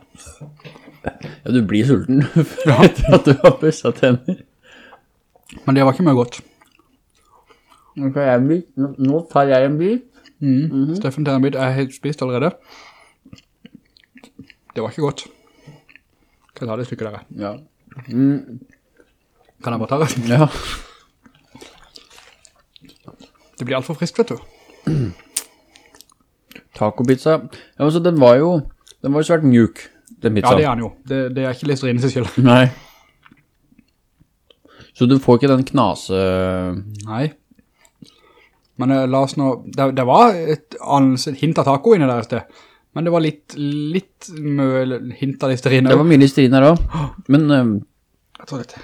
Ja, du blir sulten Etter at du har pusset tenner Men det var ikke mye godt. Nå tar jeg en bit Nå, tar jeg en bit Mm. Steffen tar en bit. Jeg har spist allerede. Det var ikke godt. Kan jeg ta det stykket der? Ja Kan jeg bare ta det? Ja Det blir alt for friskt, vet du. Tacopizza Ja, altså den var jo Den var jo svært mjuk Den pizzaen. Ja, det er den jo. Det, det er ikke listerin i seg selv. Nei Så du får ikke den knase Nei. Men uh, la oss nå... Det, det var et, et hint av taco inne der et sted. Men det var litt, litt mye hint av listerin. Det var mye listerin her også Men, Uh, Jeg tror det.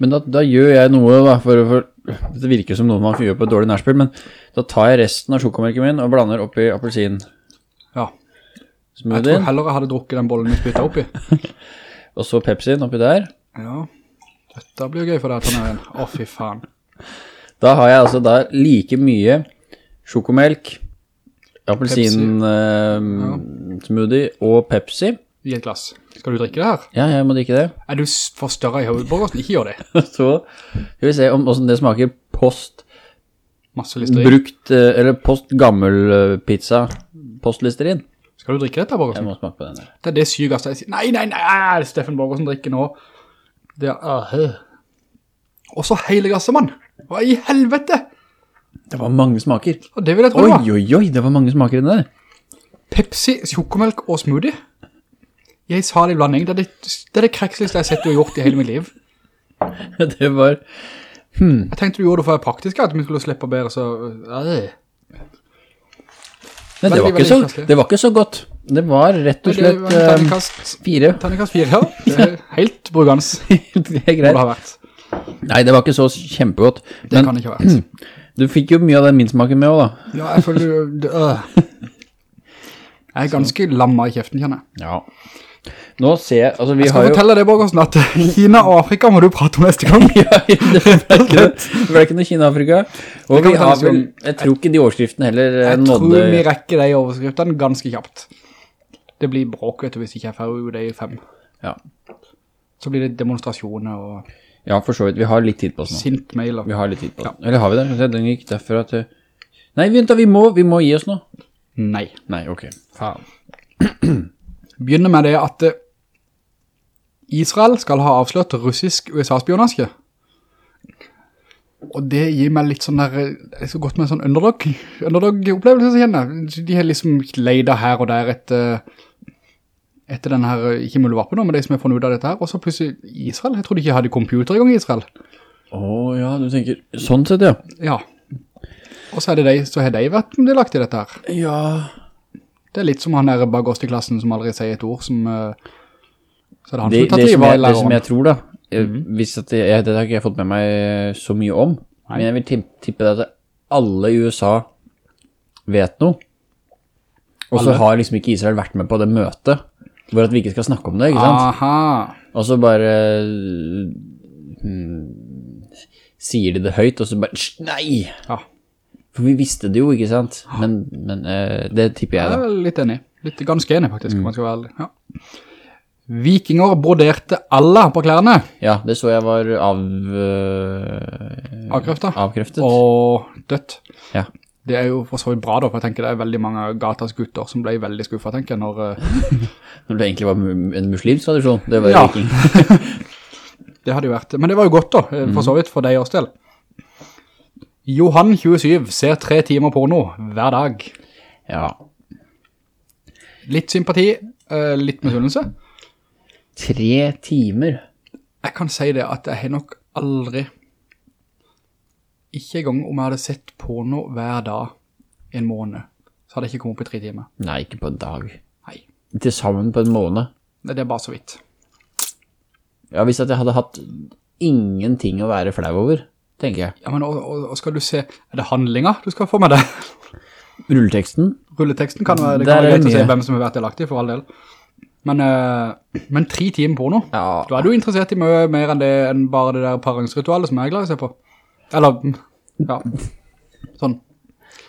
men da, da gjør jeg noe da For, for det virker som noe man gjør på et dårlig nærspill Men da tar jeg resten av sjokomelken min Og blander oppi appelsin Ja. Jeg tror heller jeg hadde drukket den bollen jeg spyttet oppi. Og så Pepsin oppi der Ja. Dette blir gøy for deg, Tanne Å, Å, fy faen. Da har jeg altså da like mye Sjokomelk Appelsin eh, Smoothie Og Pepsi I et glass. Skal du drikke det her? Ja, jeg må drikke det Er du for større i hovedborgersen? Ikke gjør det. Så skal vi se om hvordan det smaker post Masse listerin. brukt, eh, eller post gammel eh, pizza, postlisterin. Skal du drikke dette, Jeg må smake på den der. Det er det sygeste jeg sier. Nei, nei, nei, det er Steffen Borgersen drikker nå. Det er... Uh, og så hele glasset, mann. Hva i helvete? Det var mange smaker. Og det vil jeg tro, Oi, oi, oi, det var mange smaker i den der. Pepsi, sjokomelk og smoothie. Jeg sa det i blanding. Det er det, det, er det kreksligste jeg har sett du har gjort i hele mitt liv. Det var, Jeg tenkte du gjorde det for være praktisk, at vi skulle slippe bedre, så... Uh, Men det, var ikke så, det var ikke så godt. Det var rett og slett eh, terningkast, fire. terningkast fire, ja. Helt brugans, det er det greit. Nei, det var ikke så kjempegodt. Det Men kan ikke ha vært. du fikk jo mye av den min smaken med også da. Ja, jeg føler øh. Jeg er ganske lamma i kjeften, kjenner jeg. Ja. Nå ser jeg, altså vi Jeg har skal jo... fortelle deg, Borgersen, at Kina og Afrika må du prate om neste gang. Ja, det ble ikke, det ble ikke noe Kina-Afrika. Og vi har vel, jeg tror ikke de overskriftene heller eh, Jeg tror vi rekker de overskriftene ganske kjapt. Det blir bråk, vet du, hvis ikke jeg får jo det i fem. Ja. Så blir det demonstrasjoner og ja, for så vidt. Vi har litt tid på oss nå. sint mail. Og... Vi har litt tid på oss. Eller har vi det? Den gikk derfor at... eh, Nei, vent da, vi må, vi må gi oss nå. Nei. Nei, ok. Faen. Begynner med det at eh, Israel skal ha avslørt russisk USA-spionasje. Og det gir meg litt sånn der, Jeg skal er så godt med en sånn underdog, underdog-opplevelse, kjenner jeg. De har liksom leida her og der etter, etter den her, ikke mulig vapen nå, men de som har funnet ut av dette her, og så plutselig Israel, jeg trodde ikke jeg hadde computer i gang i Israel. Åh, ja, du tenker... Sånn sett, ja. Ja. Og så er det de, så har de vært delagt i dette her. Ja. Det er litt som han der bagost i klassen som aldri sier et ord, som... eh, Så er det han Det, som har tatt livet av jeg, det som jeg tror da, eh, hvis at jeg, jeg, det har ikke jeg fått med meg eh, så mye om, men jeg vil tippe, tippe at alle i USA vet noe. Og så har liksom ikke Israel vært med på det møtet, hvor at vi ikke skal snakke om det, ikke sant? Aha. Og så bare hmm, sier de det høyt, og så bare, nei! Ja, For vi visste det jo, ikke sant? Men, men eh, det tipper jeg da. jeg er litt enig. Litt ganske enig faktisk, om man skal være ærlig. Ja. Vikinger broderte Allah på klærne. Ja, det så jeg var av... eh, Avkreftet. avkreftet. Og dødt. Ja. Det er jo for så vidt bra da, for jeg tenker det er veldig mange gatas gutter som ble veldig skuffet, tenker jeg, når eh, Når det egentlig var en muslimsk tradisjon, det var Ja. viking. det hadde jo vært. Men det var jo godt da, eh, for så vidt for deg også del. Johan 27 ser tre timer porno hver dag. Ja. Litt sympati, litt misunnelse. Tre timer. Jeg kan si det at jeg har nok aldri, ikke engang om jeg hadde sett porno hver dag en måned, så hadde jeg ikke kommet opp i tre timer. Nei, ikke på en dag. Nei, Til sammen på en måned. det det er bare så vidt. Ja, hvis at jeg hadde hatt ingenting å være flau over, tenker jeg. Ja, men og, og, og skal du se, er det handlinger du skal få med deg? Rulleteksten, Rulleteksten kan være, det kan være greit å se hvem som har vært delaktig for all del. Men, eh, men tre timer porno, Ja. da er du interessert i mye mer enn det, enn bare det der paringsritualet som jeg er glad i å se på. Eller, ja, sånn.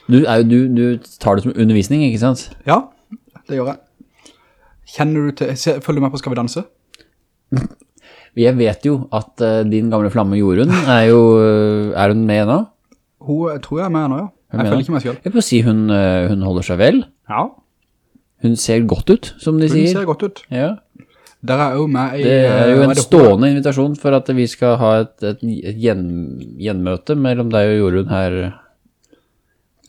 du, er du, du tar det som undervisning, ikke sant? Ja, det gjør jeg. Kjenner du til, se, følger du med på Skal vi danse? Jeg vet jo at uh, din gamle flamme Jorunn er jo, eh, er hun med nå? Hun tror jeg er med nå, ja. Hun Jeg føler følger ikke meg selv. Jeg får si hun, hun holder seg vel. Ja, Hun ser godt ut, som de hun sier. ser godt ut. Ja. Der er jo med i... Det er jo en det hun- stående invitasjon for at vi skal ha et, et, et gjen, gjenmøte mellom deg og Jorunn her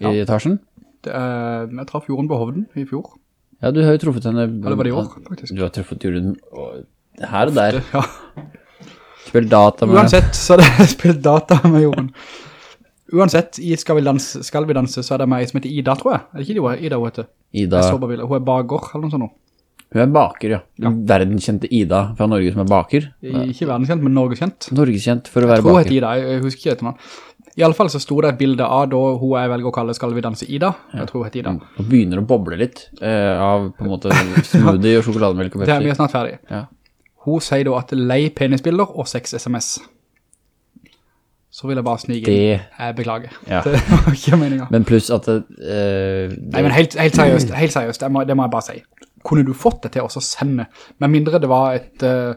i etasjen. Er, jeg traff Jorunn på Hovden i fjor. Ja, du har jo truffet henne. Ja, det var det i år, faktisk. Du har truffet Jorunn her og der. Ja, Spill data med uansett så har jeg spilt data med Jorunn. Uansett, i Skal vi danse, skal vi danse så er det meg som heter Ida, tror jeg. Er det ikke det Ida hun heter? Ida. På. Hun er bager, eller noe sånt nå. Hun er baker, ja. ja. Verdenskjente Ida fra Norge som er baker. Ikke verdenskjent, men norgeskjent. Norgeskjent for å være baker. Jeg Hun baker. heter Ida, jeg husker ikke etter noe. I alle fall så sto det et bilde av da hun jeg velger å kalle Skal vi danse Ida. Jeg tror hun heter Ida. Og begynner å boble litt eh, av på en måte smoothie og sjokolademelk og Pepsi. Det er vi er snart ferdig. Ja. Hun sier da at lei penisbilder og sex sms. Så vil jeg bare snige inn. Det, Jeg beklager. Ja. Det var ikke meningen. men pluss at det, eh, Nei, men helt, helt seriøst, helt seriøst, det må, det må jeg bare si. Kunne du fått det til å sende, med mindre det var et, uh,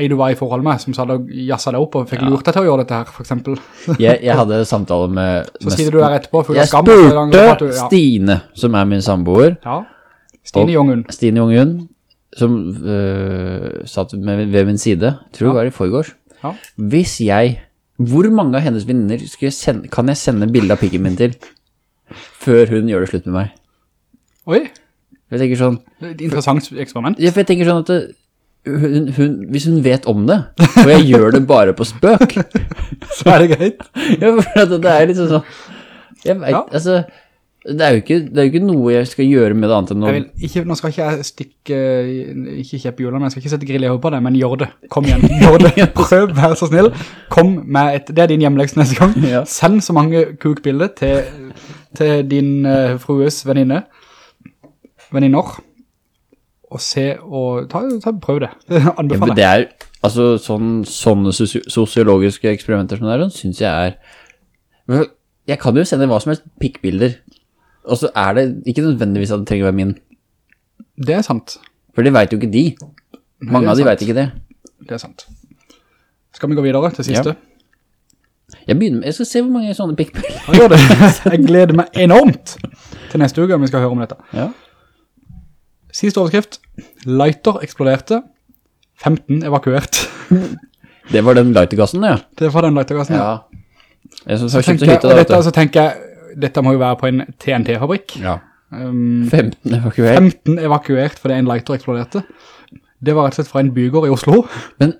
ei du var i forhold med, som hadde og jasset deg opp og fikk lurt deg til å gjøre dette her, for eksempel. jeg, jeg hadde samtale med Så sitter du her etterpå, full av Jeg skam. Jeg spurte du- ja. Stine, som er min samboer, Ja. Stine Jongen. Stine Jungun, som øh, satt med, ved min side, tror Ja. var i forgårs. Ja. Hvis jeg, hvor mange av hennes sende, kan jeg sende bilde av pikken min til, før hun gjør det slutt med meg? Oi, Jeg tenker sånn, et interessant eksperiment. ja, for jeg tenker sånn at det, hun, hun, hvis hun vet om det, og jeg gjør det bare på spøk, Så er det greit. ja, for det, det er litt sånn, jeg vet, Ja. altså, det er, jo ikke, det er jo ikke noe jeg skal gjøre med det annet enn å vil, ikke, nå skal ikke jeg stikke, ikke kjeppe hjulene, men jeg skal ikke sette grill i hodet på det, men gjør det. Kom igjen, gjør det. Prøv, vær så snill. Kom med et, det er din hjemleks neste gang. Ja. Send så mange kukbilder til, til din uh, frues venninne, venninner, og se, og ta, ta prøv det. Det Ja, det er, altså, sånn, sånne sosiologiske eksperimenter som det er, sånn, synes jeg er, jeg kan jo sende hva som helst pikkbilder, og så er det ikke nødvendigvis at det trenger å være min, Det er sant. for det vet jo ikke de. Mange av de sant. vet ikke det. Det er sant. Skal vi gå videre til siste? Jeg begynner jeg skal se hvor mange sånne pikkpiller. Jeg gleder meg enormt til neste uke om vi skal høre om dette. Ja. Siste overskrift. Lighter eksploderte. 15 evakuert. Det var den lightergassen, ja. Det var den lightergassen. Ja. Jeg synes jeg, hytte og da, vet så tenker jeg, dette må jo være på en TNT-fabrikk. Ja. Um, 15 evakuert. 15 evakuert fordi en lighter eksploderte. Det var rett og slett fra en bygård i Oslo. Men,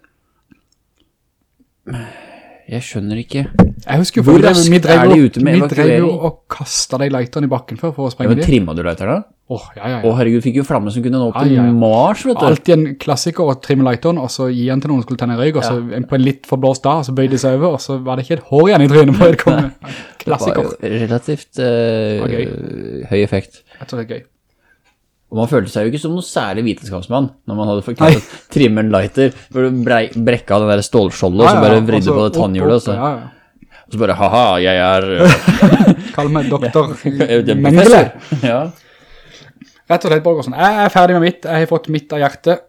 jeg skjønner ikke. Jeg husker jo Hvor raskt vi drev er de ute med Vi drev jo evakuering? og kastet de lighterne i bakken før for å Ja, sprenge men trimmer trimmet du lighteren da? Åh, ja, ja, Å herregud, fikk jo flamme som kunne nå opp Ja, til ja, ja. Mars, vet du. Alltid en klassiker å trimme lighteren, og så gi den til noen som skulle tenne røyk, og så en- på en litt forblåst dag, så bøyde de seg over, og så var det ikke et hår igjen i trynet på vedkommende. Klassiker. Det var relativt uh, høy effekt. Jeg tror det er gøy. Og man følte seg jo ikke som noen særlig vitenskapsmann når man hadde forklart at trimme en lighter, hvor du brekka den der stålskjoldet, og så bare vridde og på det tannhjulet, og så, og så bare, haha, jeg er øh, Kall meg doktor Mengele. Ja. Rett og slett, Borgersen. Jeg er ferdig med mitt. Jeg har fått mitt av hjertet.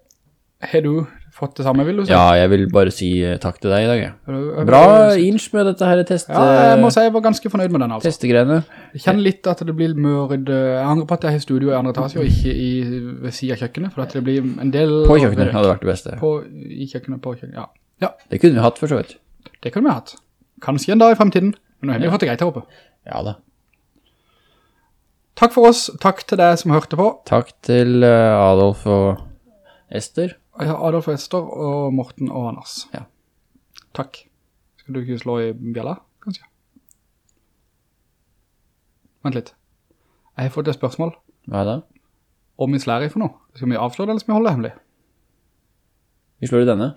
Har du fått det samme, vil du si? Ja, jeg vil bare si eh, takk til deg i dag. Bra inch med dette her test, Ja, jeg må si jeg var ganske fornøyd med den, altså. testegreiene. Jeg kjenner litt at det blir mørd. Jeg angrer på at jeg har studio i andre etasje og ikke i, ved siden av kjøkkenet, for at det blir en del... På kjøkkenet hadde vært det beste. På, I kjøkkenet, på kjøkkenet, ja. Ja, Det kunne vi hatt for så vidt. det kunne vi ha hatt. Kanskje en dag i fremtiden, men nå har vi fått det greit her oppe. Ja da. Takk for oss, takk til deg som hørte på. Takk til eh, Adolf og Ester. Har Adolf Ester og Morten og Anders. Ja. Takk. Skal du ikke slå i bjella, kanskje? Vent litt. Jeg har fått et spørsmål Hva er det? om vi slærer for noe. Skal vi avslå det, eller skal vi holde det hemmelig? Vi slår i denne.